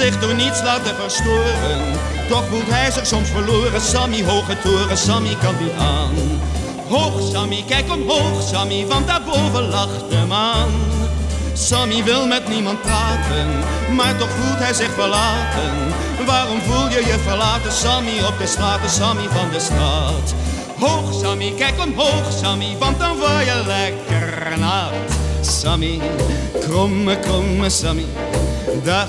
zich door niets laten verstoren. Toch voelt hij zich soms verloren, Sammy hoge toren, Sammy kan niet aan. Hoog Sammy, kijk omhoog Sammy, want daarboven lacht de maan. Sammy wil met niemand praten, maar toch voelt hij zich verlaten. Waarom voel je je verlaten, Sammy, op de straat, Sammy van de straat? Hoog Sammy, kijk omhoog Sammy, want dan word je lekker nat. Sammy, kromme, kromme Sammy, dag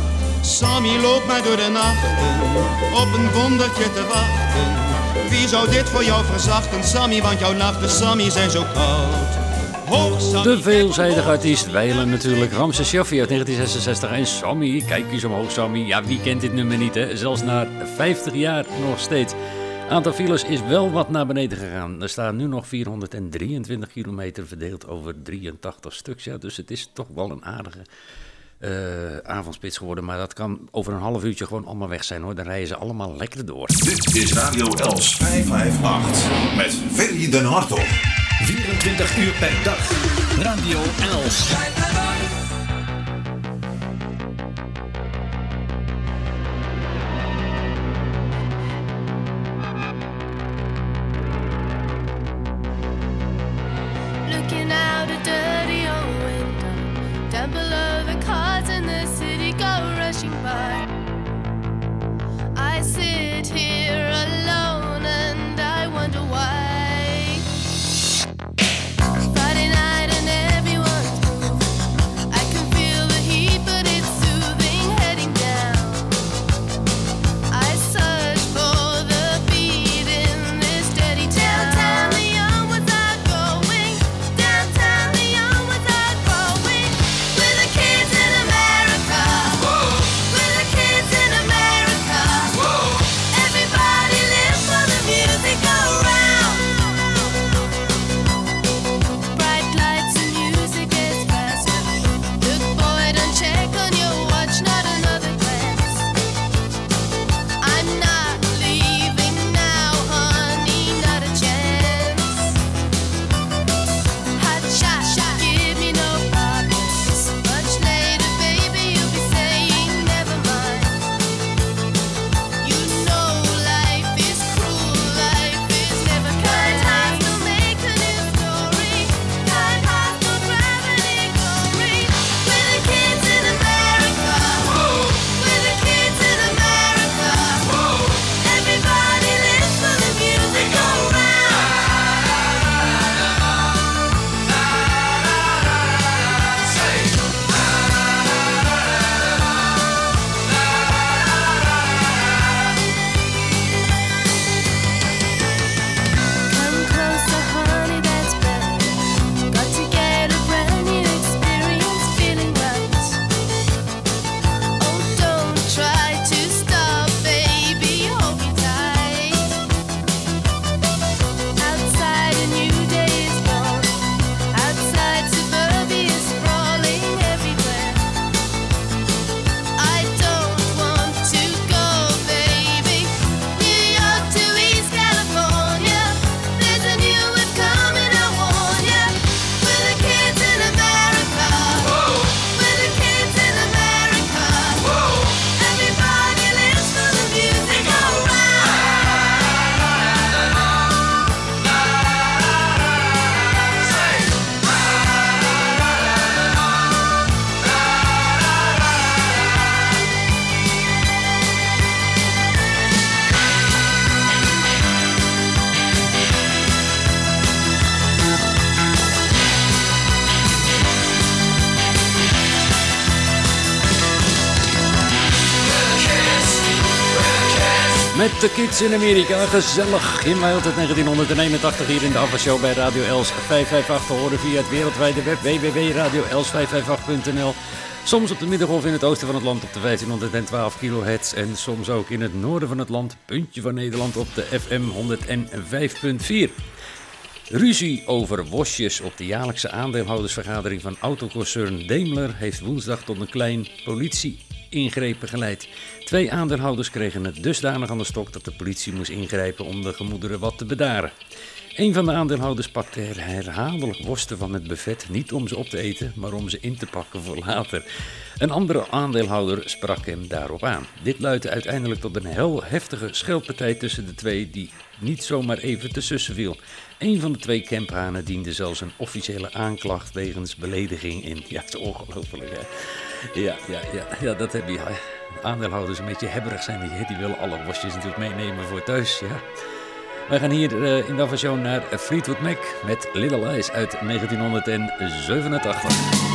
Sammy loopt mij door de nachten, op een wondertje te wachten. Wie zou dit voor jou verzachten, Sammy? Want jouw nachten, Sammy, zijn zo koud. Hoog, De veelzijdige artiest Weilen natuurlijk. Ramses Shaffi uit 1966 en Sammy. Kijk eens omhoog Sammy. Ja, wie kent dit nummer niet hè? Zelfs na 50 jaar nog steeds. Aantal files is wel wat naar beneden gegaan. Er staan nu nog 423 kilometer verdeeld over 83 stuks. Ja, dus het is toch wel een aardige eh, avondspits geworden. Maar dat kan over een half uurtje gewoon allemaal weg zijn hoor. Dan rijden ze allemaal lekker door. Dit is Radio Els 558 met Ferry den Hartog. 24 uur per dag. Radio Els. De kids in Amerika, gezellig. In uit 1981 hier in de Aftershow bij Radio Els 558 te horen via het wereldwijde web www.radioels558.nl. Soms op de middengolf in het oosten van het land op de 1512 kHz en soms ook in het noorden van het land, puntje van Nederland, op de FM 105.4. Ruzie over wasjes op de jaarlijkse aandeelhoudersvergadering van autoconcern Daimler heeft woensdag tot een klein politie-ingrepen geleid. Twee aandeelhouders kregen het dusdanig aan de stok dat de politie moest ingrijpen om de gemoederen wat te bedaren. Een van de aandeelhouders pakte her- herhaaldelijk worsten van het buffet, niet om ze op te eten, maar om ze in te pakken voor later. Een andere aandeelhouder sprak hem daarop aan. Dit leidde uiteindelijk tot een heel heftige scheldpartij tussen de twee, die niet zomaar even te sussen viel. Een van de twee camphanen diende zelfs een officiële aanklacht wegens belediging in. Ja, het is ongelooflijk, hè? Ja, ja, ja, ja, dat heb je. hè. Aandeelhouders een beetje hebberig zijn, die, die willen alle worstjes natuurlijk meenemen voor thuis, ja. Wij gaan hier eh, in de naar Fleetwood Mac met Little Lies uit 1987.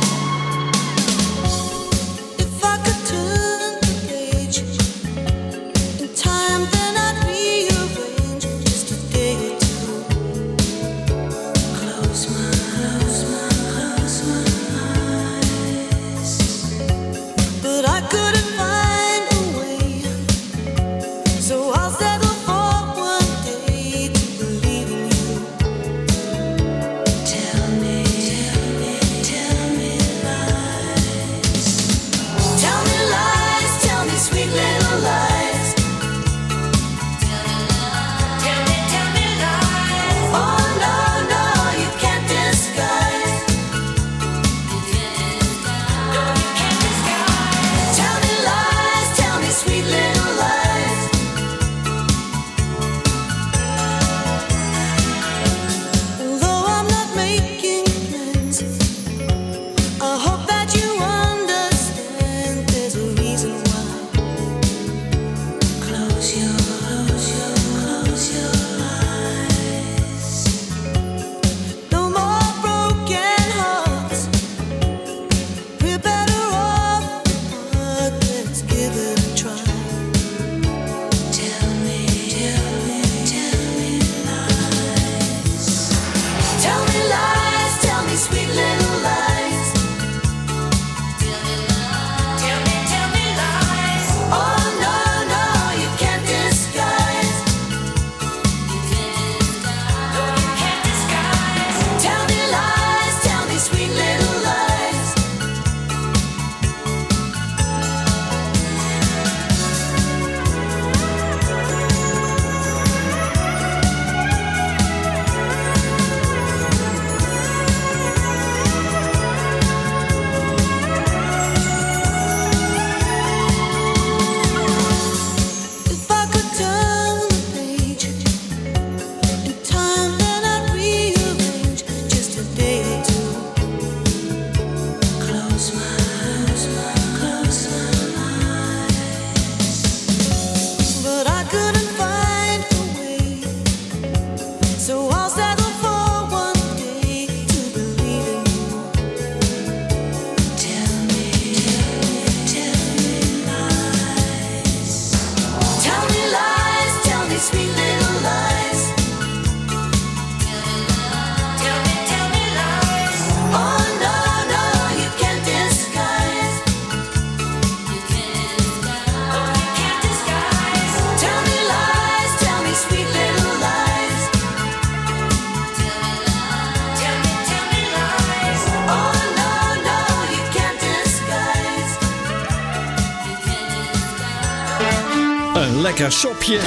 Lekker.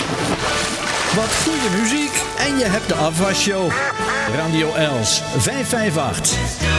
Wat goede muziek. En je hebt de afwasshow. Radio Els 558.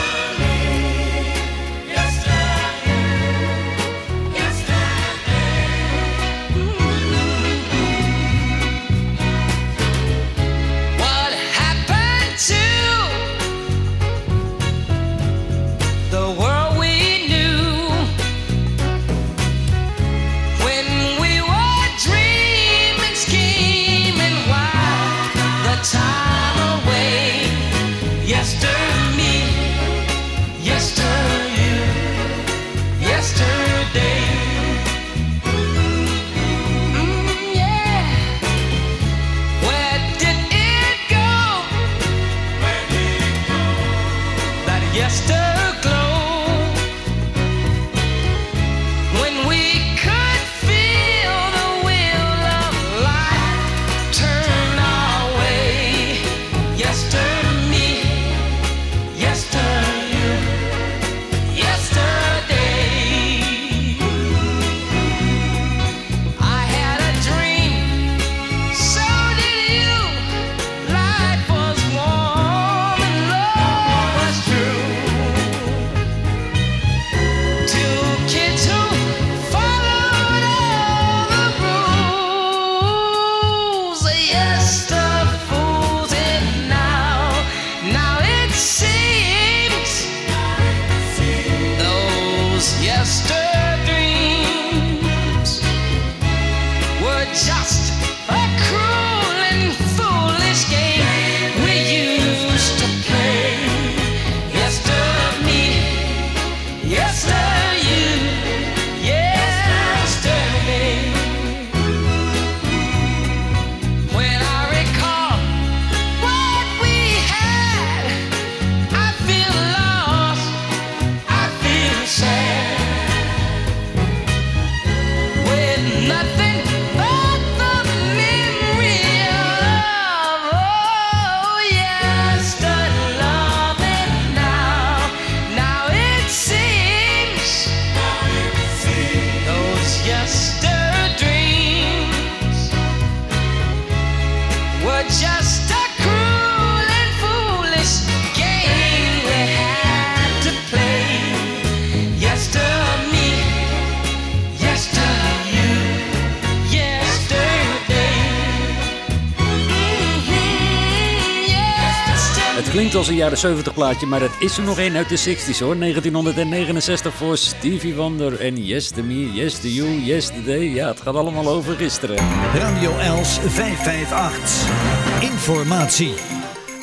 Als een jaren 70 plaatje, maar het is er nog één uit de 60s hoor. 1969 voor Stevie Wonder en Yes to Me, Yes to You, Yesterday. Ja, het gaat allemaal over gisteren. Radio Els 558. Informatie.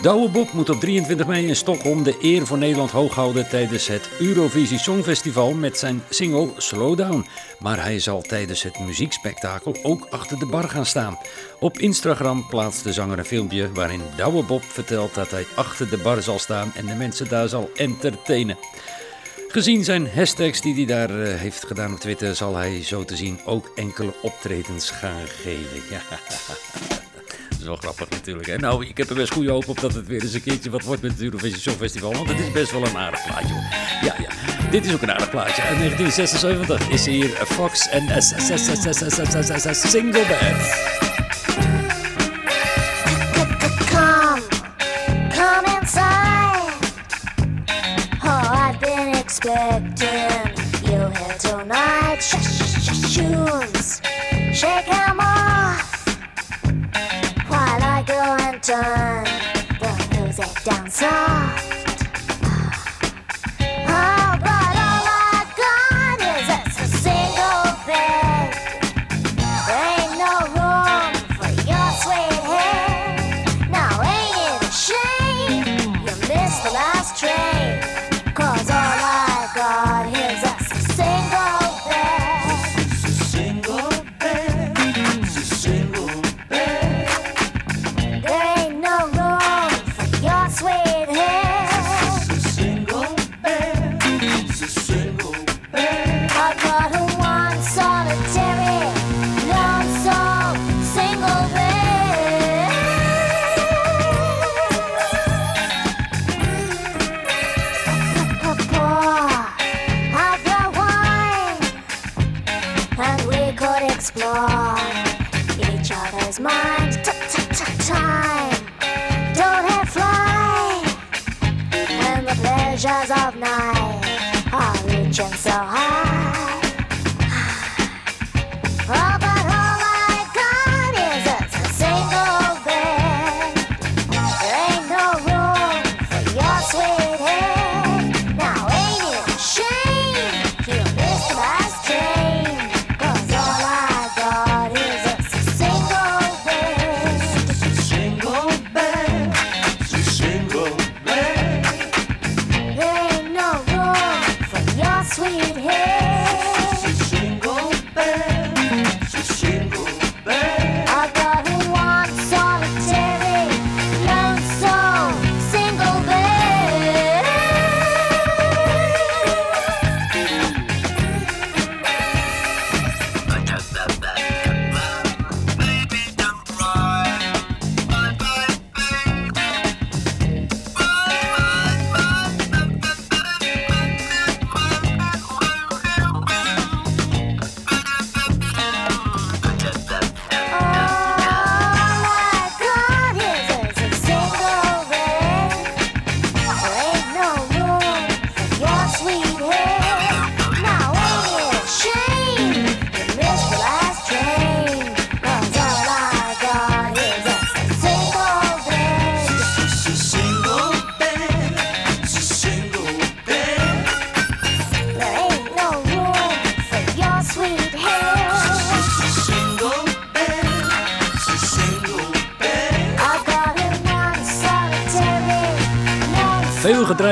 Douwe Bob moet op 23 mei in Stockholm de eer voor Nederland hoog houden tijdens het Eurovisie Songfestival met zijn single Slow Down. Maar hij zal tijdens het muziekspektakel ook achter de bar gaan staan. Op Instagram plaatst de zanger een filmpje waarin Douwe Bob vertelt dat hij achter de bar zal staan en de mensen daar zal entertainen. Gezien zijn hashtags die hij daar eh, heeft gedaan op Twitter, zal hij zo te zien ook enkele optredens gaan geven. Ja. dat is wel grappig natuurlijk. En nou, ik heb er best goede hoop op dat het weer eens een keertje wat wordt met het Eurovisie Songfestival. Want het is best wel een aardig plaatje hoor. Ja, ja. Dit is ook een aardig plaatje. En 1976 is hier Fox en Single Band. time.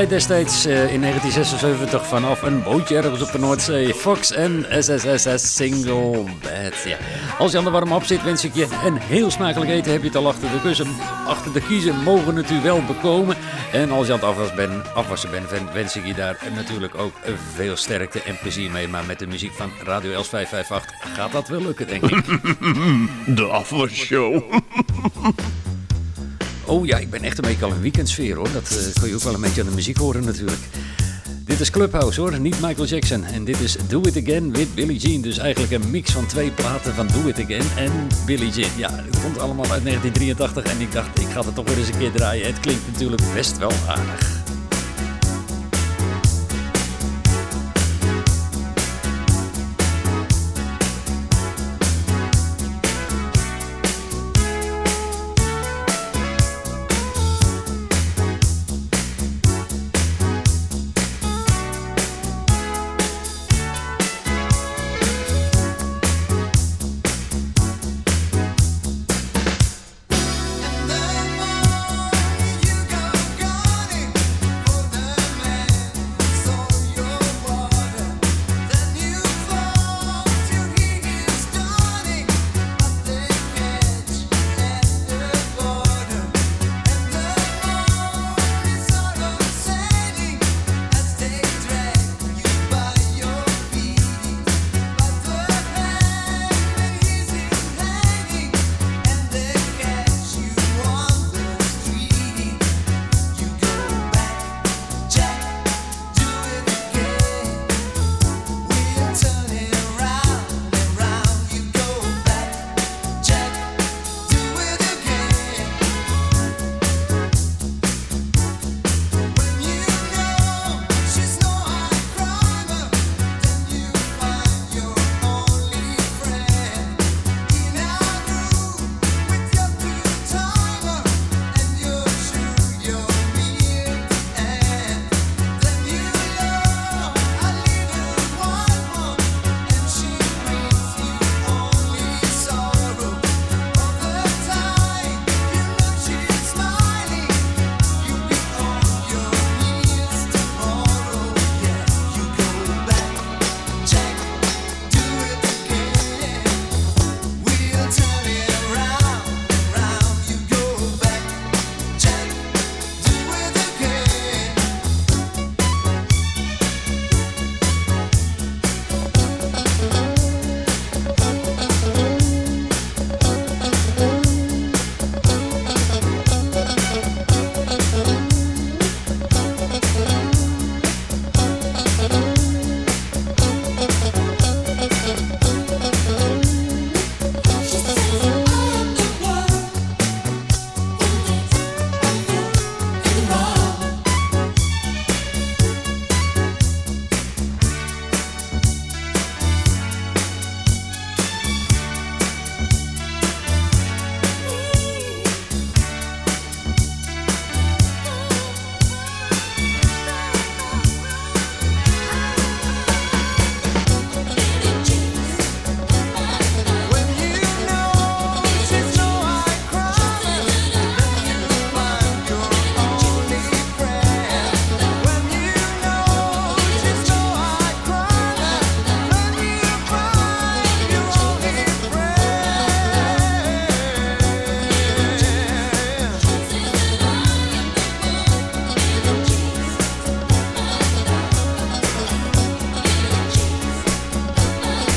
Destijds eh, in 1976 vanaf een bootje ergens op de Noordzee. Fox en SSSS Single Bed. Ja. Als je aan de warm op zit, wens ik je een heel smakelijk eten. Heb je het al achter de kussen, achter de kiezen, mogen het u wel bekomen. En als je aan het afwassen bent, afwassen bent wens ik je daar natuurlijk ook veel sterkte en plezier mee. Maar met de muziek van Radio Els 558 gaat dat wel lukken, denk ik. De afwasshow. Oh ja, ik ben echt een beetje al in weekendsfeer hoor. Dat eh, kun je ook wel een beetje aan de muziek horen natuurlijk. Dit is Clubhouse hoor, niet Michael Jackson. En dit is Do It Again with Billie Jean. Dus eigenlijk een mix van twee platen van Do It Again en Billie Jean. Ja, het komt allemaal uit 1983 en ik dacht, ik ga het toch weer eens een keer draaien. Het klinkt natuurlijk best wel aardig.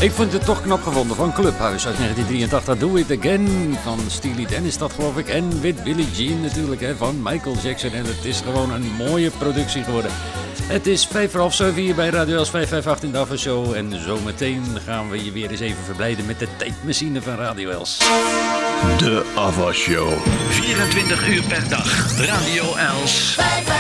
Ik vond het toch knap gevonden van Clubhuis uit 1983. Do It Again van Steely Dennis, dat geloof ik. En Wit Billie Jean natuurlijk hè, van Michael Jackson. En het is gewoon een mooie productie geworden. Het is 5 voor half 7 hier bij Radio Els 558 in de Affershow. En zometeen gaan we je weer eens even verblijden met de tijdmachine van Radio Els. De Affershow. 24 uur per dag. Radio Els. 558.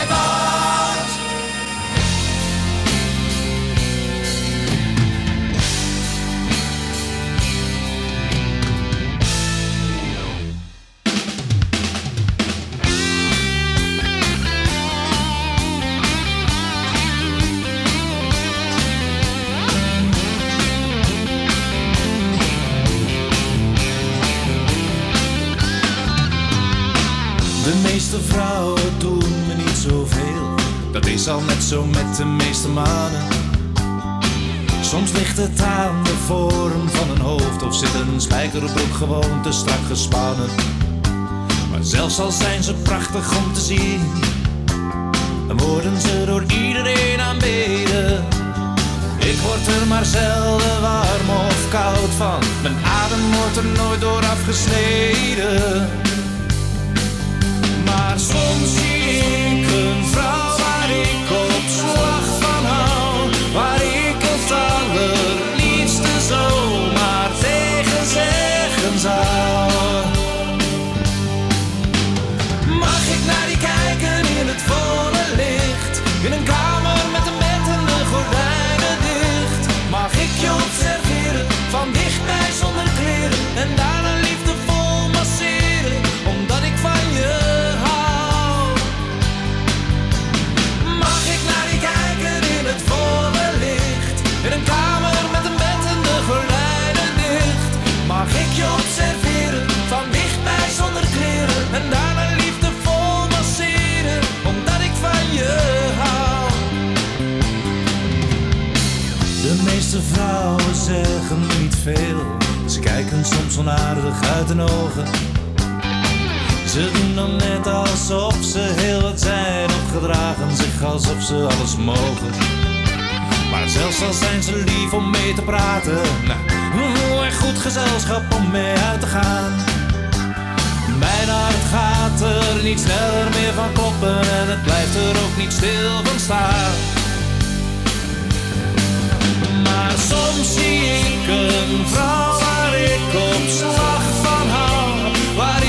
Een spijkerbroek gewoon te strak gespannen. Maar zelfs al zijn ze prachtig om te zien, dan worden ze door iedereen aanbeden. Ik word er maar zelden warm of koud van, mijn adem wordt er nooit door afgesneden. Maar soms zie ik een vrouw zeggen niet veel. Ze kijken soms onaardig uit hun ogen. Ze doen dan net alsof ze heel wat zijn of gedragen zich alsof ze alles mogen. Maar zelfs al zijn ze lief om mee te praten, nou, en goed gezelschap om mee uit te gaan. Mijn hart gaat er niet sneller meer van kloppen en het blijft er ook niet stil van staan. Maar soms zie ik een vrouw waar ik op slag van hou, waar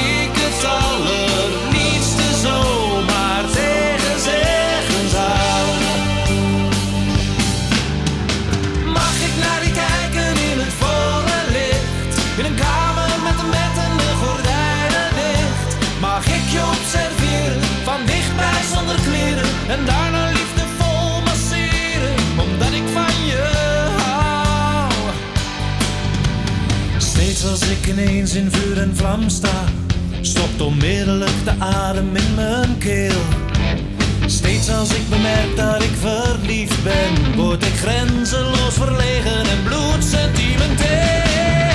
ik ineens in vuur en vlam sta, stopt onmiddellijk de adem in mijn keel. Steeds als ik bemerk dat ik verliefd ben, word ik grenzeloos verlegen en bloedsentimenteel.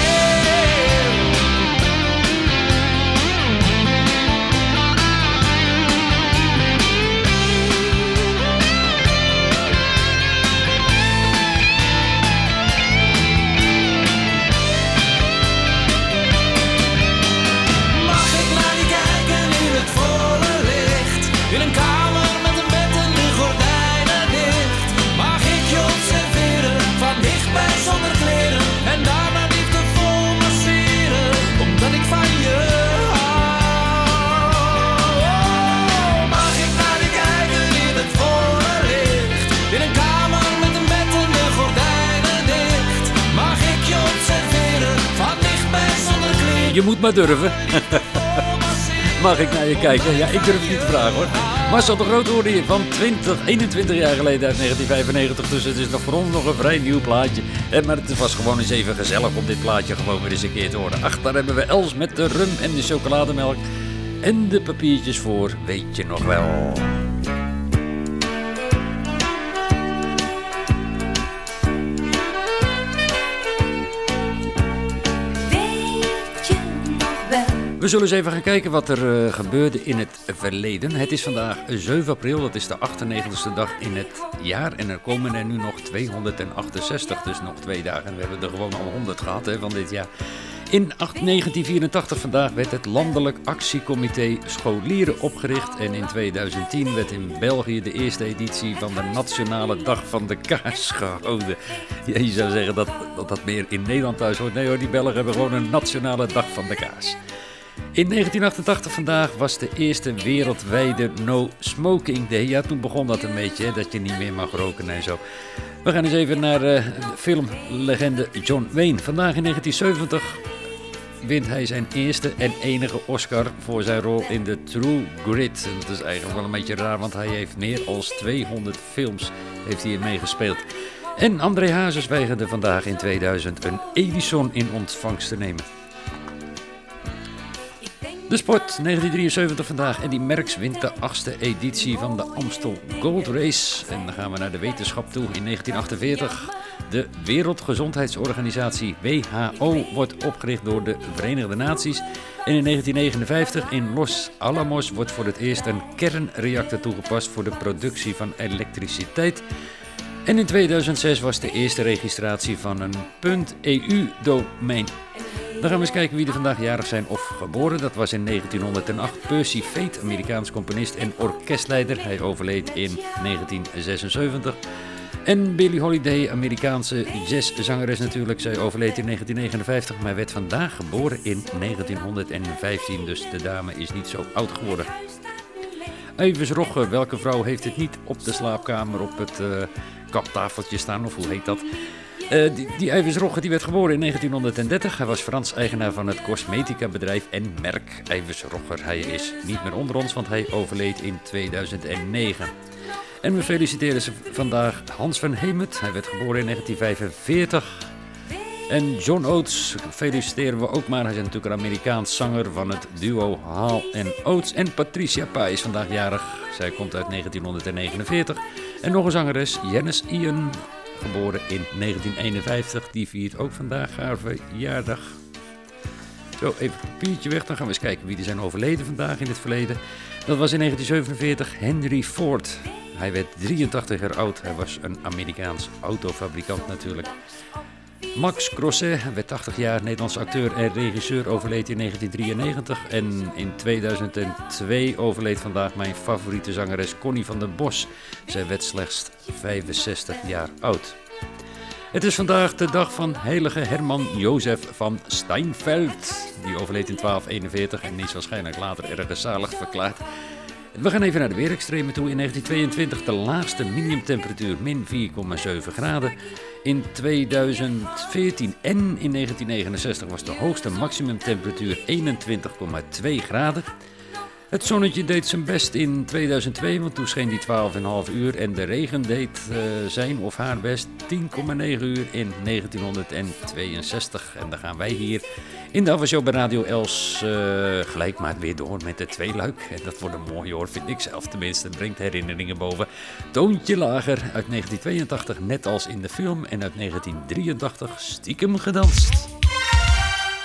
Durven. Mag ik naar je kijken? Ja, ik durf het niet te vragen hoor. Marcel de Groot hoorde van 20, 21 jaar geleden uit 1995. Dus het is nog voor ons nog een vrij nieuw plaatje. Maar het was gewoon eens even gezellig om dit plaatje gewoon weer eens een keer te horen. Ach, daar hebben we Els met de rum en de chocolademelk. En de papiertjes voor, weet je nog wel. We zullen eens even gaan kijken wat er eh, gebeurde in het verleden. Het is vandaag 7 april, dat is de 98ste dag in het jaar. En er komen er nu nog 268, dus nog twee dagen. En we hebben er gewoon al 100 gehad hè, van dit jaar. In 1984 vandaag werd het Landelijk Actiecomité Scholieren opgericht. En in 2010 werd in België de eerste editie van de Nationale Dag van de Kaas gehouden. Je zou zeggen dat, dat dat meer in Nederland thuis hoort. Nee hoor, die Belgen hebben gewoon een Nationale Dag van de Kaas. In 1988 vandaag was de eerste wereldwijde no smoking day. Ja, toen begon dat een beetje, hè, dat je niet meer mag roken en zo. We gaan eens even naar de filmlegende John Wayne. Vandaag in 1970 wint hij zijn eerste en enige Oscar voor zijn rol in The True Grit. Dat is eigenlijk wel een beetje raar, want hij heeft meer dan 200 films heeft hij meegespeeld. En André Hazes weigerde vandaag in 2000 een Edison in ontvangst te nemen. De sport 1973 vandaag en die Merckx wint de achtste editie van de Amstel Gold Race. En dan gaan we naar de wetenschap toe in 1948. De Wereldgezondheidsorganisatie WHO wordt opgericht door de Verenigde Naties. En in 1959 in Los Alamos wordt voor het eerst een kernreactor toegepast voor de productie van elektriciteit. En in 2006 was de eerste registratie van een .eu-domein. Dan gaan we eens kijken wie er vandaag jarig zijn of geboren. Dat was in 1908 Percy Fate, Amerikaans componist en orkestleider. Hij overleed in 1976. En Billie Holiday, Amerikaanse jazzzangeres natuurlijk. Zij overleed in 1959, maar werd vandaag geboren in 1915. Dus de dame is niet zo oud geworden. Evers Rogge, welke vrouw heeft het niet op de slaapkamer op het eh, kaptafeltje staan? Of hoe heet dat? Eh, die, die Ivers Rogge die werd geboren in 1930. Hij was Frans eigenaar van het cosmetica bedrijf en merk Ivers Rogger. Hij is niet meer onder ons, want hij overleed in 2009. En we feliciteren ze vandaag Hans van Hemert. Hij werd geboren in 1945. En John Oates feliciteren we ook maar. Hij is natuurlijk een Amerikaans zanger van het duo Haal en Oates. En Patricia Pai is vandaag jarig. Zij komt uit 1949. En nog een zangeres, Janice Ian, geboren in 1951. Die viert ook vandaag haar verjaardag. Zo, even het papiertje weg. Dan gaan we eens kijken wie er zijn overleden vandaag in het verleden. Dat was in 1947 Henry Ford. Hij werd 83 jaar oud. Hij was een Amerikaans autofabrikant natuurlijk. Max Crosset werd 80 jaar, Nederlands acteur en regisseur, overleed in 1993. En in 2002 overleed vandaag mijn favoriete zangeres Connie van den Bos. Zij werd slechts 65 jaar oud. Het is vandaag de dag van heilige Herman Jozef van Steinfeld. Die overleed in 1241 en is waarschijnlijk later ergens zalig verklaard. We gaan even naar de weerextremen toe. In 1922 de laagste minimumtemperatuur min 4,7 graden. In 2014 en in 1969 was de hoogste maximumtemperatuur 21,2 graden. Het zonnetje deed zijn best in 2002, want toen scheen die 12,5 uur. En de regen deed uh, zijn of haar best 10,9 uur in 1962. En dan gaan wij hier in de Avashow bij Radio Els uh, gelijk maar weer door met de tweeluik. En dat wordt een mooi hoor, vind ik zelf tenminste. Het brengt herinneringen boven. Toontje lager uit 1982, net als in de film. En uit 1983 stiekem gedanst.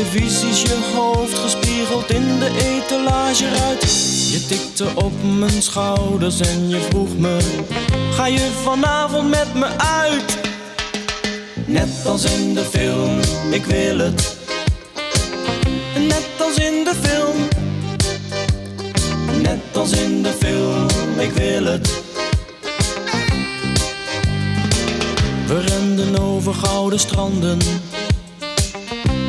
televisies, je hoofd gespiegeld in de etalage uit. Je tikte op mijn schouders en je vroeg me: Ga je vanavond met me uit? Net als in de film, ik wil het. Net als in de film. Net als in de film, ik wil het. We renden over gouden stranden.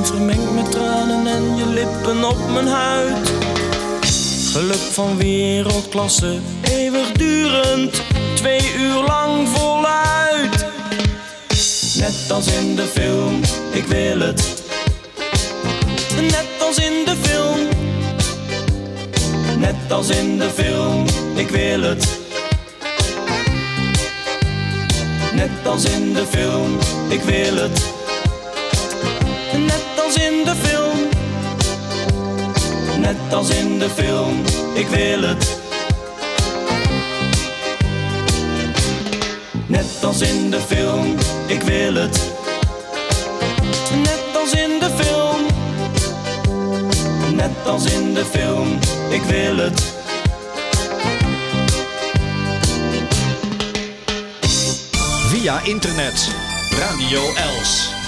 Aan, vermengd met tranen en je lippen op mijn huid. Geluk van wereldklasse, eeuwigdurend, twee uur lang voluit. Net als in de film, ik wil het. Net als in de film. Net als in de film, ik wil het. Net als in de film, ik wil het. Net als in de film, ik wil het. Net als in de film, ik wil het. Net als in de film. Net als in de film, ik wil het. Via internet. Radio Els.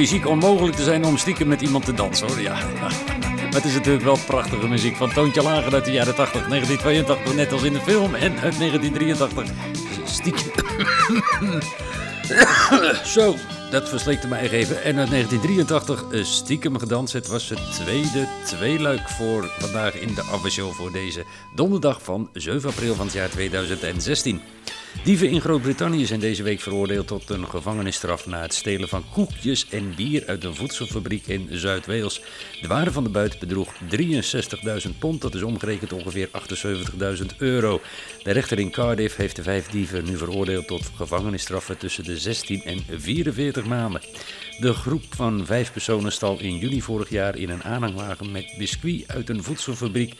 Fysiek onmogelijk te zijn om stiekem met iemand te dansen hoor. Ja. Maar het is natuurlijk wel prachtige muziek van Toontje Lager uit de jaren 80, 1982, net als in de film. En uit 1983 stiekem. Zo, dat verslikte mij even. En uit 1983 eh, stiekem gedanst. Het was het tweede tweeluik voor vandaag in de Show voor deze donderdag van 7 april van het jaar 2016. Dieven in Groot-Brittannië zijn deze week veroordeeld tot een gevangenisstraf na het stelen van koekjes en bier uit een voedselfabriek in Zuid-Wales. De waarde van de buit bedroeg 63.000 pond, dat is omgerekend ongeveer 78.000 euro. De rechter in Cardiff heeft de vijf dieven nu veroordeeld tot gevangenisstraffen tussen de 16 en 44 maanden. De groep van vijf personen stal in juni vorig jaar in een aanhangwagen met biscuit uit een voedselfabriek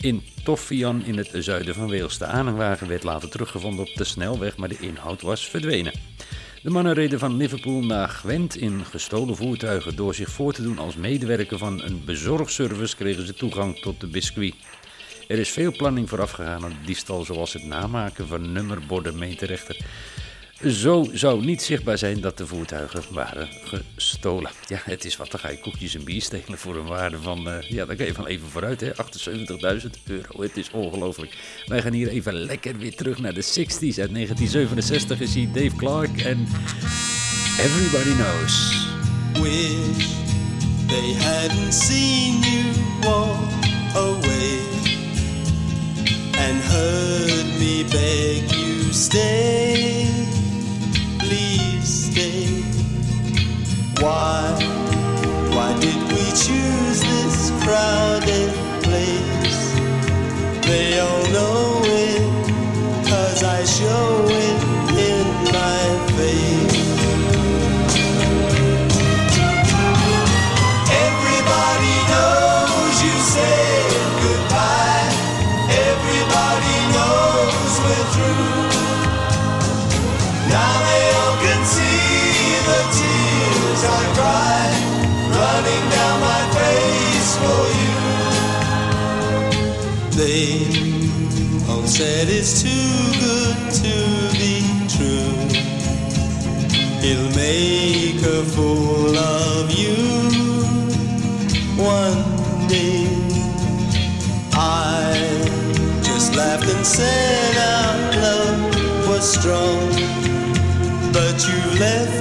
in Toffian in het zuiden van Wales. De aanhangwagen werd later teruggevonden op de snelweg, maar de inhoud was verdwenen. De mannen reden van Liverpool naar Gwent in gestolen voertuigen. Door zich voor te doen als medewerker van een bezorgservice kregen ze toegang tot de biscuit. Er is veel planning vooraf gegaan aan diefstal, zoals het namaken van nummerborden, meent de rechter. Zo zou niet zichtbaar zijn dat de voertuigen waren gestolen. Ja, het is wat, dan ga je koekjes en bier stelen voor een waarde van, eh, ja, daar ga je van even vooruit, hè, 78.000 euro. Het is ongelooflijk. Wij gaan hier even lekker weer terug naar de 60s. Uit 1967 is hier Dave Clark en Everybody Knows. Wish they hadn't seen you walk away and heard me beg you stay. Please stay. Why? Why did we choose this crowded place? They all know it, cause I show it in my face. Said it's too good to be true. He'll make a fool of you one day. I just laughed and said our love was strong, but you left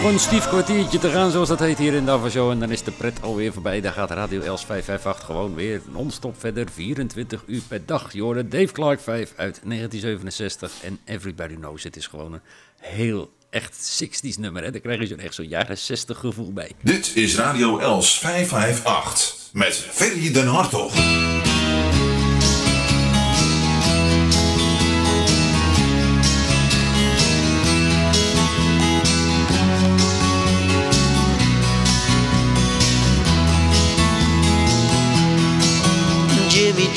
Nog een stief kwartiertje te gaan, zoals dat heet hier in de Ava Show. En dan is de pret alweer voorbij. Daar gaat Radio Els 558 gewoon weer non-stop verder. 24 uur per dag. Je Dave Clark 5 uit 1967. En Everybody Knows. Het is gewoon een heel echt 60s nummer. Hè? Daar krijg je zo'n echt zo'n jaren 60 gevoel bij. Dit is Radio Els 558 met Ferry den Hartog.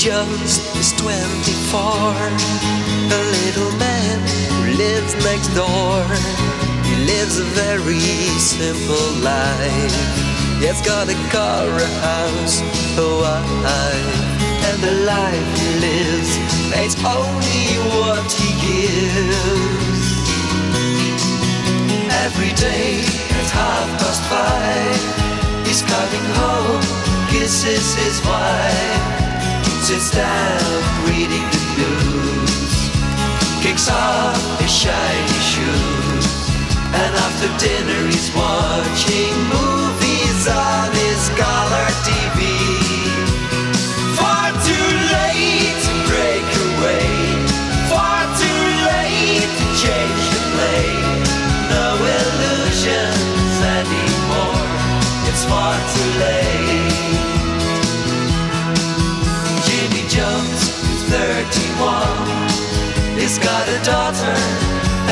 Jones is 24, a little man who lives next door. He lives a very simple life. He's got a car, a house, a wife, and the life he lives pays only what he gives. Every day at half past five, he's coming home, kisses his wife sits down reading the news, kicks off his shiny shoes, and after dinner he's watching movies on his color TV. Far too late to break away, far too late to change the play. No illusions anymore, it's far too late. He's got a daughter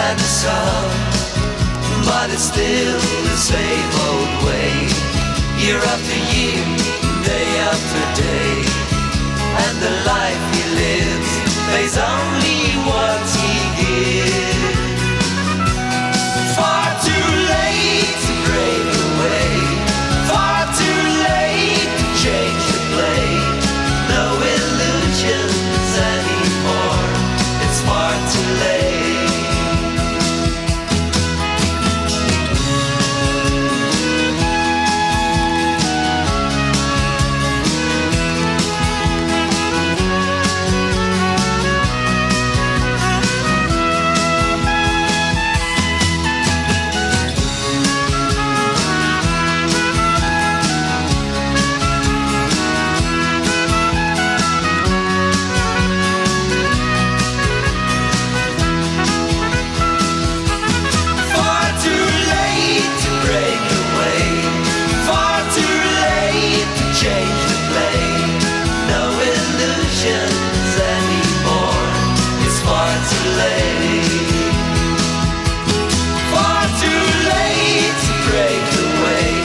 and a son. But it's still the same old way. Year after year, day after day. And the life he lives pays only what he gives.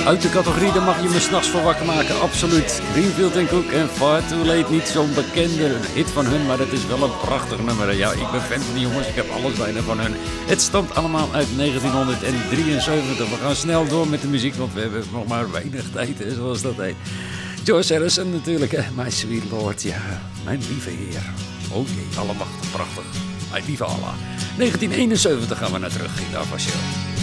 Uit de categorie, daar mag je me s'nachts voor wakker maken, absoluut. Greenfield Cook en Far Too Late, niet zo'n bekende hit van hun, maar het is wel een prachtig nummer. Ja, ik ben fan van die jongens, ik heb alles bijna van hun. Het stamt allemaal uit 1973. We gaan snel door met de muziek, want we hebben nog maar weinig tijd, hè, zoals dat heet. George Harrison natuurlijk, hè. My Sweet Lord, ja, mijn lieve heer. Oh jee, allemachtig prachtig. Mijn lieve Allah. 1971 gaan we naar terug in de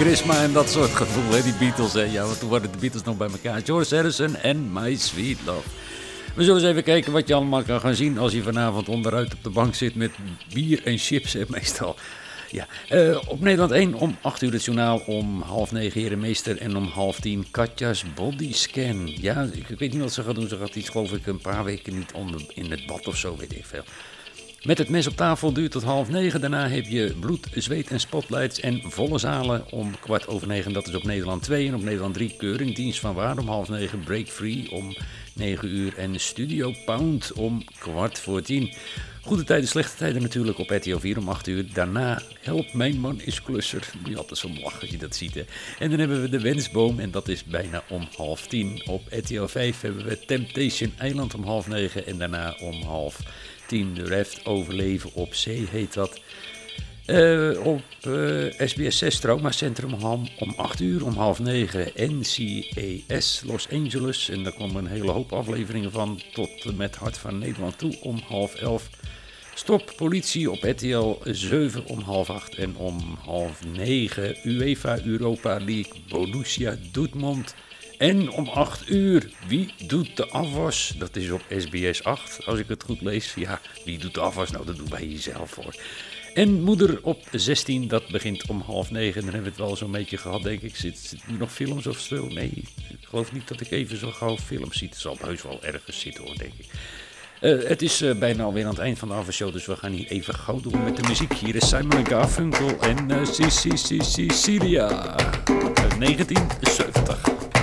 Krishna en dat soort gevoel, hè, die Beatles. Hè. Ja, want toen waren de Beatles nog bij elkaar. George Harrison en My Sweet Love. We zullen eens even kijken wat je allemaal kan gaan zien als je vanavond onderuit op de bank zit met bier en chips, meestal. Ja, eh, op Nederland 1 om 8 uur het journaal, om half 9 Herenmeester en om half 10 Katja's Bodyscan. Ja, ik, ik weet niet wat ze gaat doen. Ze gaat iets geloof ik een paar weken niet onder, in het bad of zo, weet ik veel. Met het mes op tafel duurt tot half negen. Daarna heb je bloed, zweet en spotlights en volle zalen om kwart over negen. Dat is op Nederland 2 en op Nederland 3 Keuring. Dienst van waarde om half negen. Break Free om 9 uur en Studio Pound om kwart voor tien. Goede tijden, slechte tijden natuurlijk op RTL 4 om 8 uur. Daarna Help, mijn man is klusser. Die altijd zo lachen als je dat ziet. Hè. En dan hebben we de Wensboom en dat is bijna om half tien. Op RTL 5 hebben we Temptation Island om half negen en daarna om half tien. De Reft Overleven op Zee heet dat. Eh, op eh, SBS 6 Trauma Centrum om, om 8 uur, om half 9 NCAS Los Angeles. En daar komen een hele hoop afleveringen van tot met Hart van Nederland toe om half 11. Stop politie op RTL 7 om half 8 en om half 9 UEFA Europa League Borussia Dortmund. En om 8 uur, wie doet de afwas? Dat is op SBS 8, als ik het goed lees. Ja, wie doet de afwas? Nou, dat doen wij hier zelf voor. En moeder op 16, dat begint om half 9. Dan hebben we het wel zo'n beetje gehad, denk ik. Zit, zit nu nog films of zo? Nee, ik geloof niet dat ik even zo gauw films zie. Het zal heus wel ergens zitten hoor, denk ik. Eh, het is eh, bijna alweer aan het eind van de avondshow, dus we gaan hier even gauw doen met de muziek. Hier is Simon Garfunkel en uh, uit 1970.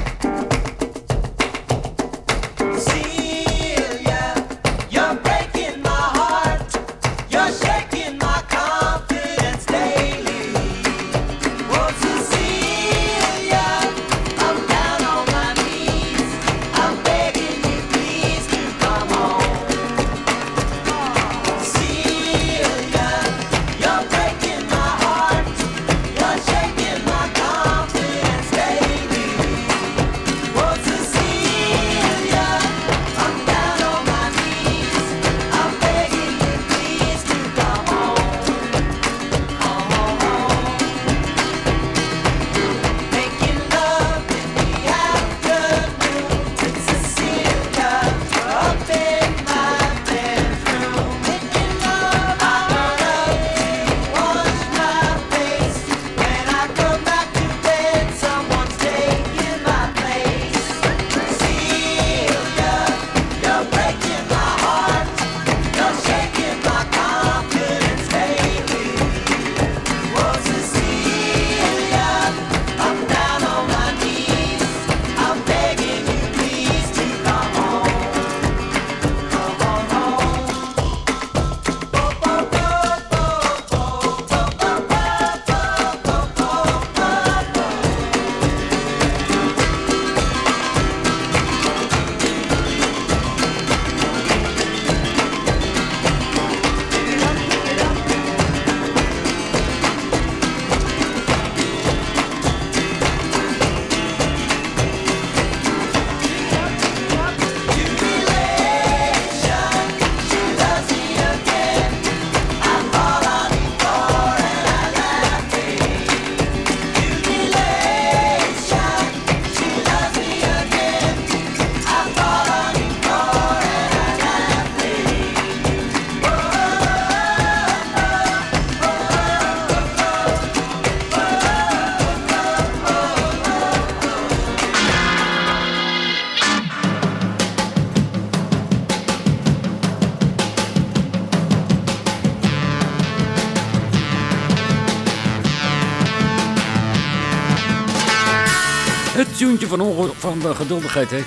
Het tuentje van, van de geduldigheid. Hè. Eh,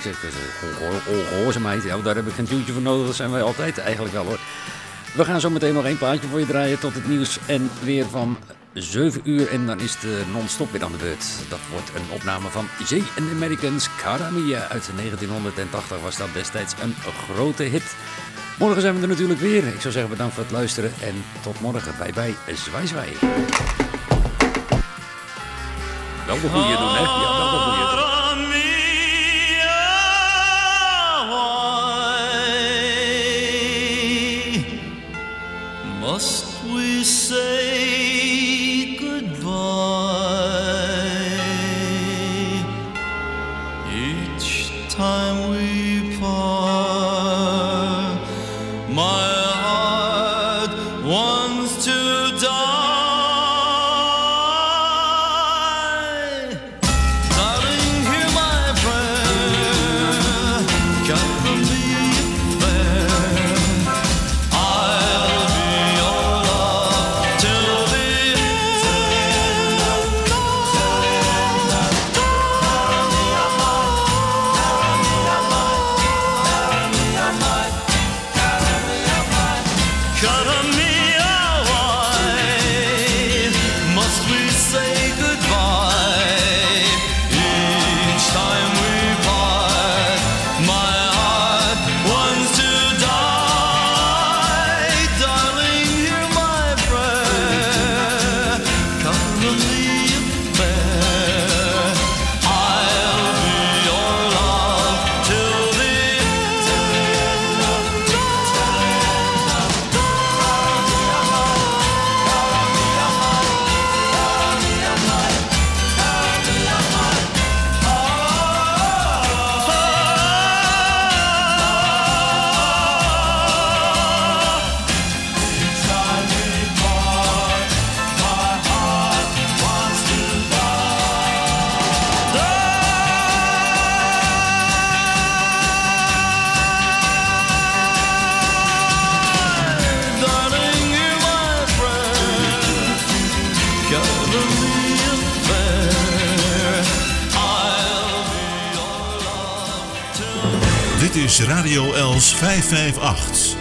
ongehoor- Ongehoorzaamheid. Ja, daar heb ik geen tuentje voor nodig. Dat zijn wij altijd eigenlijk wel hoor. We gaan zo meteen nog één plaatje voor je draaien tot het nieuws en weer van 7 uur. En dan is de non-stop weer aan de beurt. Dat wordt een opname van Jay and the Americans Caramia. Uit 1980 was dat destijds een grote hit. Morgen zijn we er natuurlijk weer. Ik zou zeggen bedankt voor het luisteren. En tot morgen. Bye bye. Zwaai zwaai. Wel de doen hè. Ja,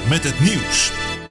met het nieuws.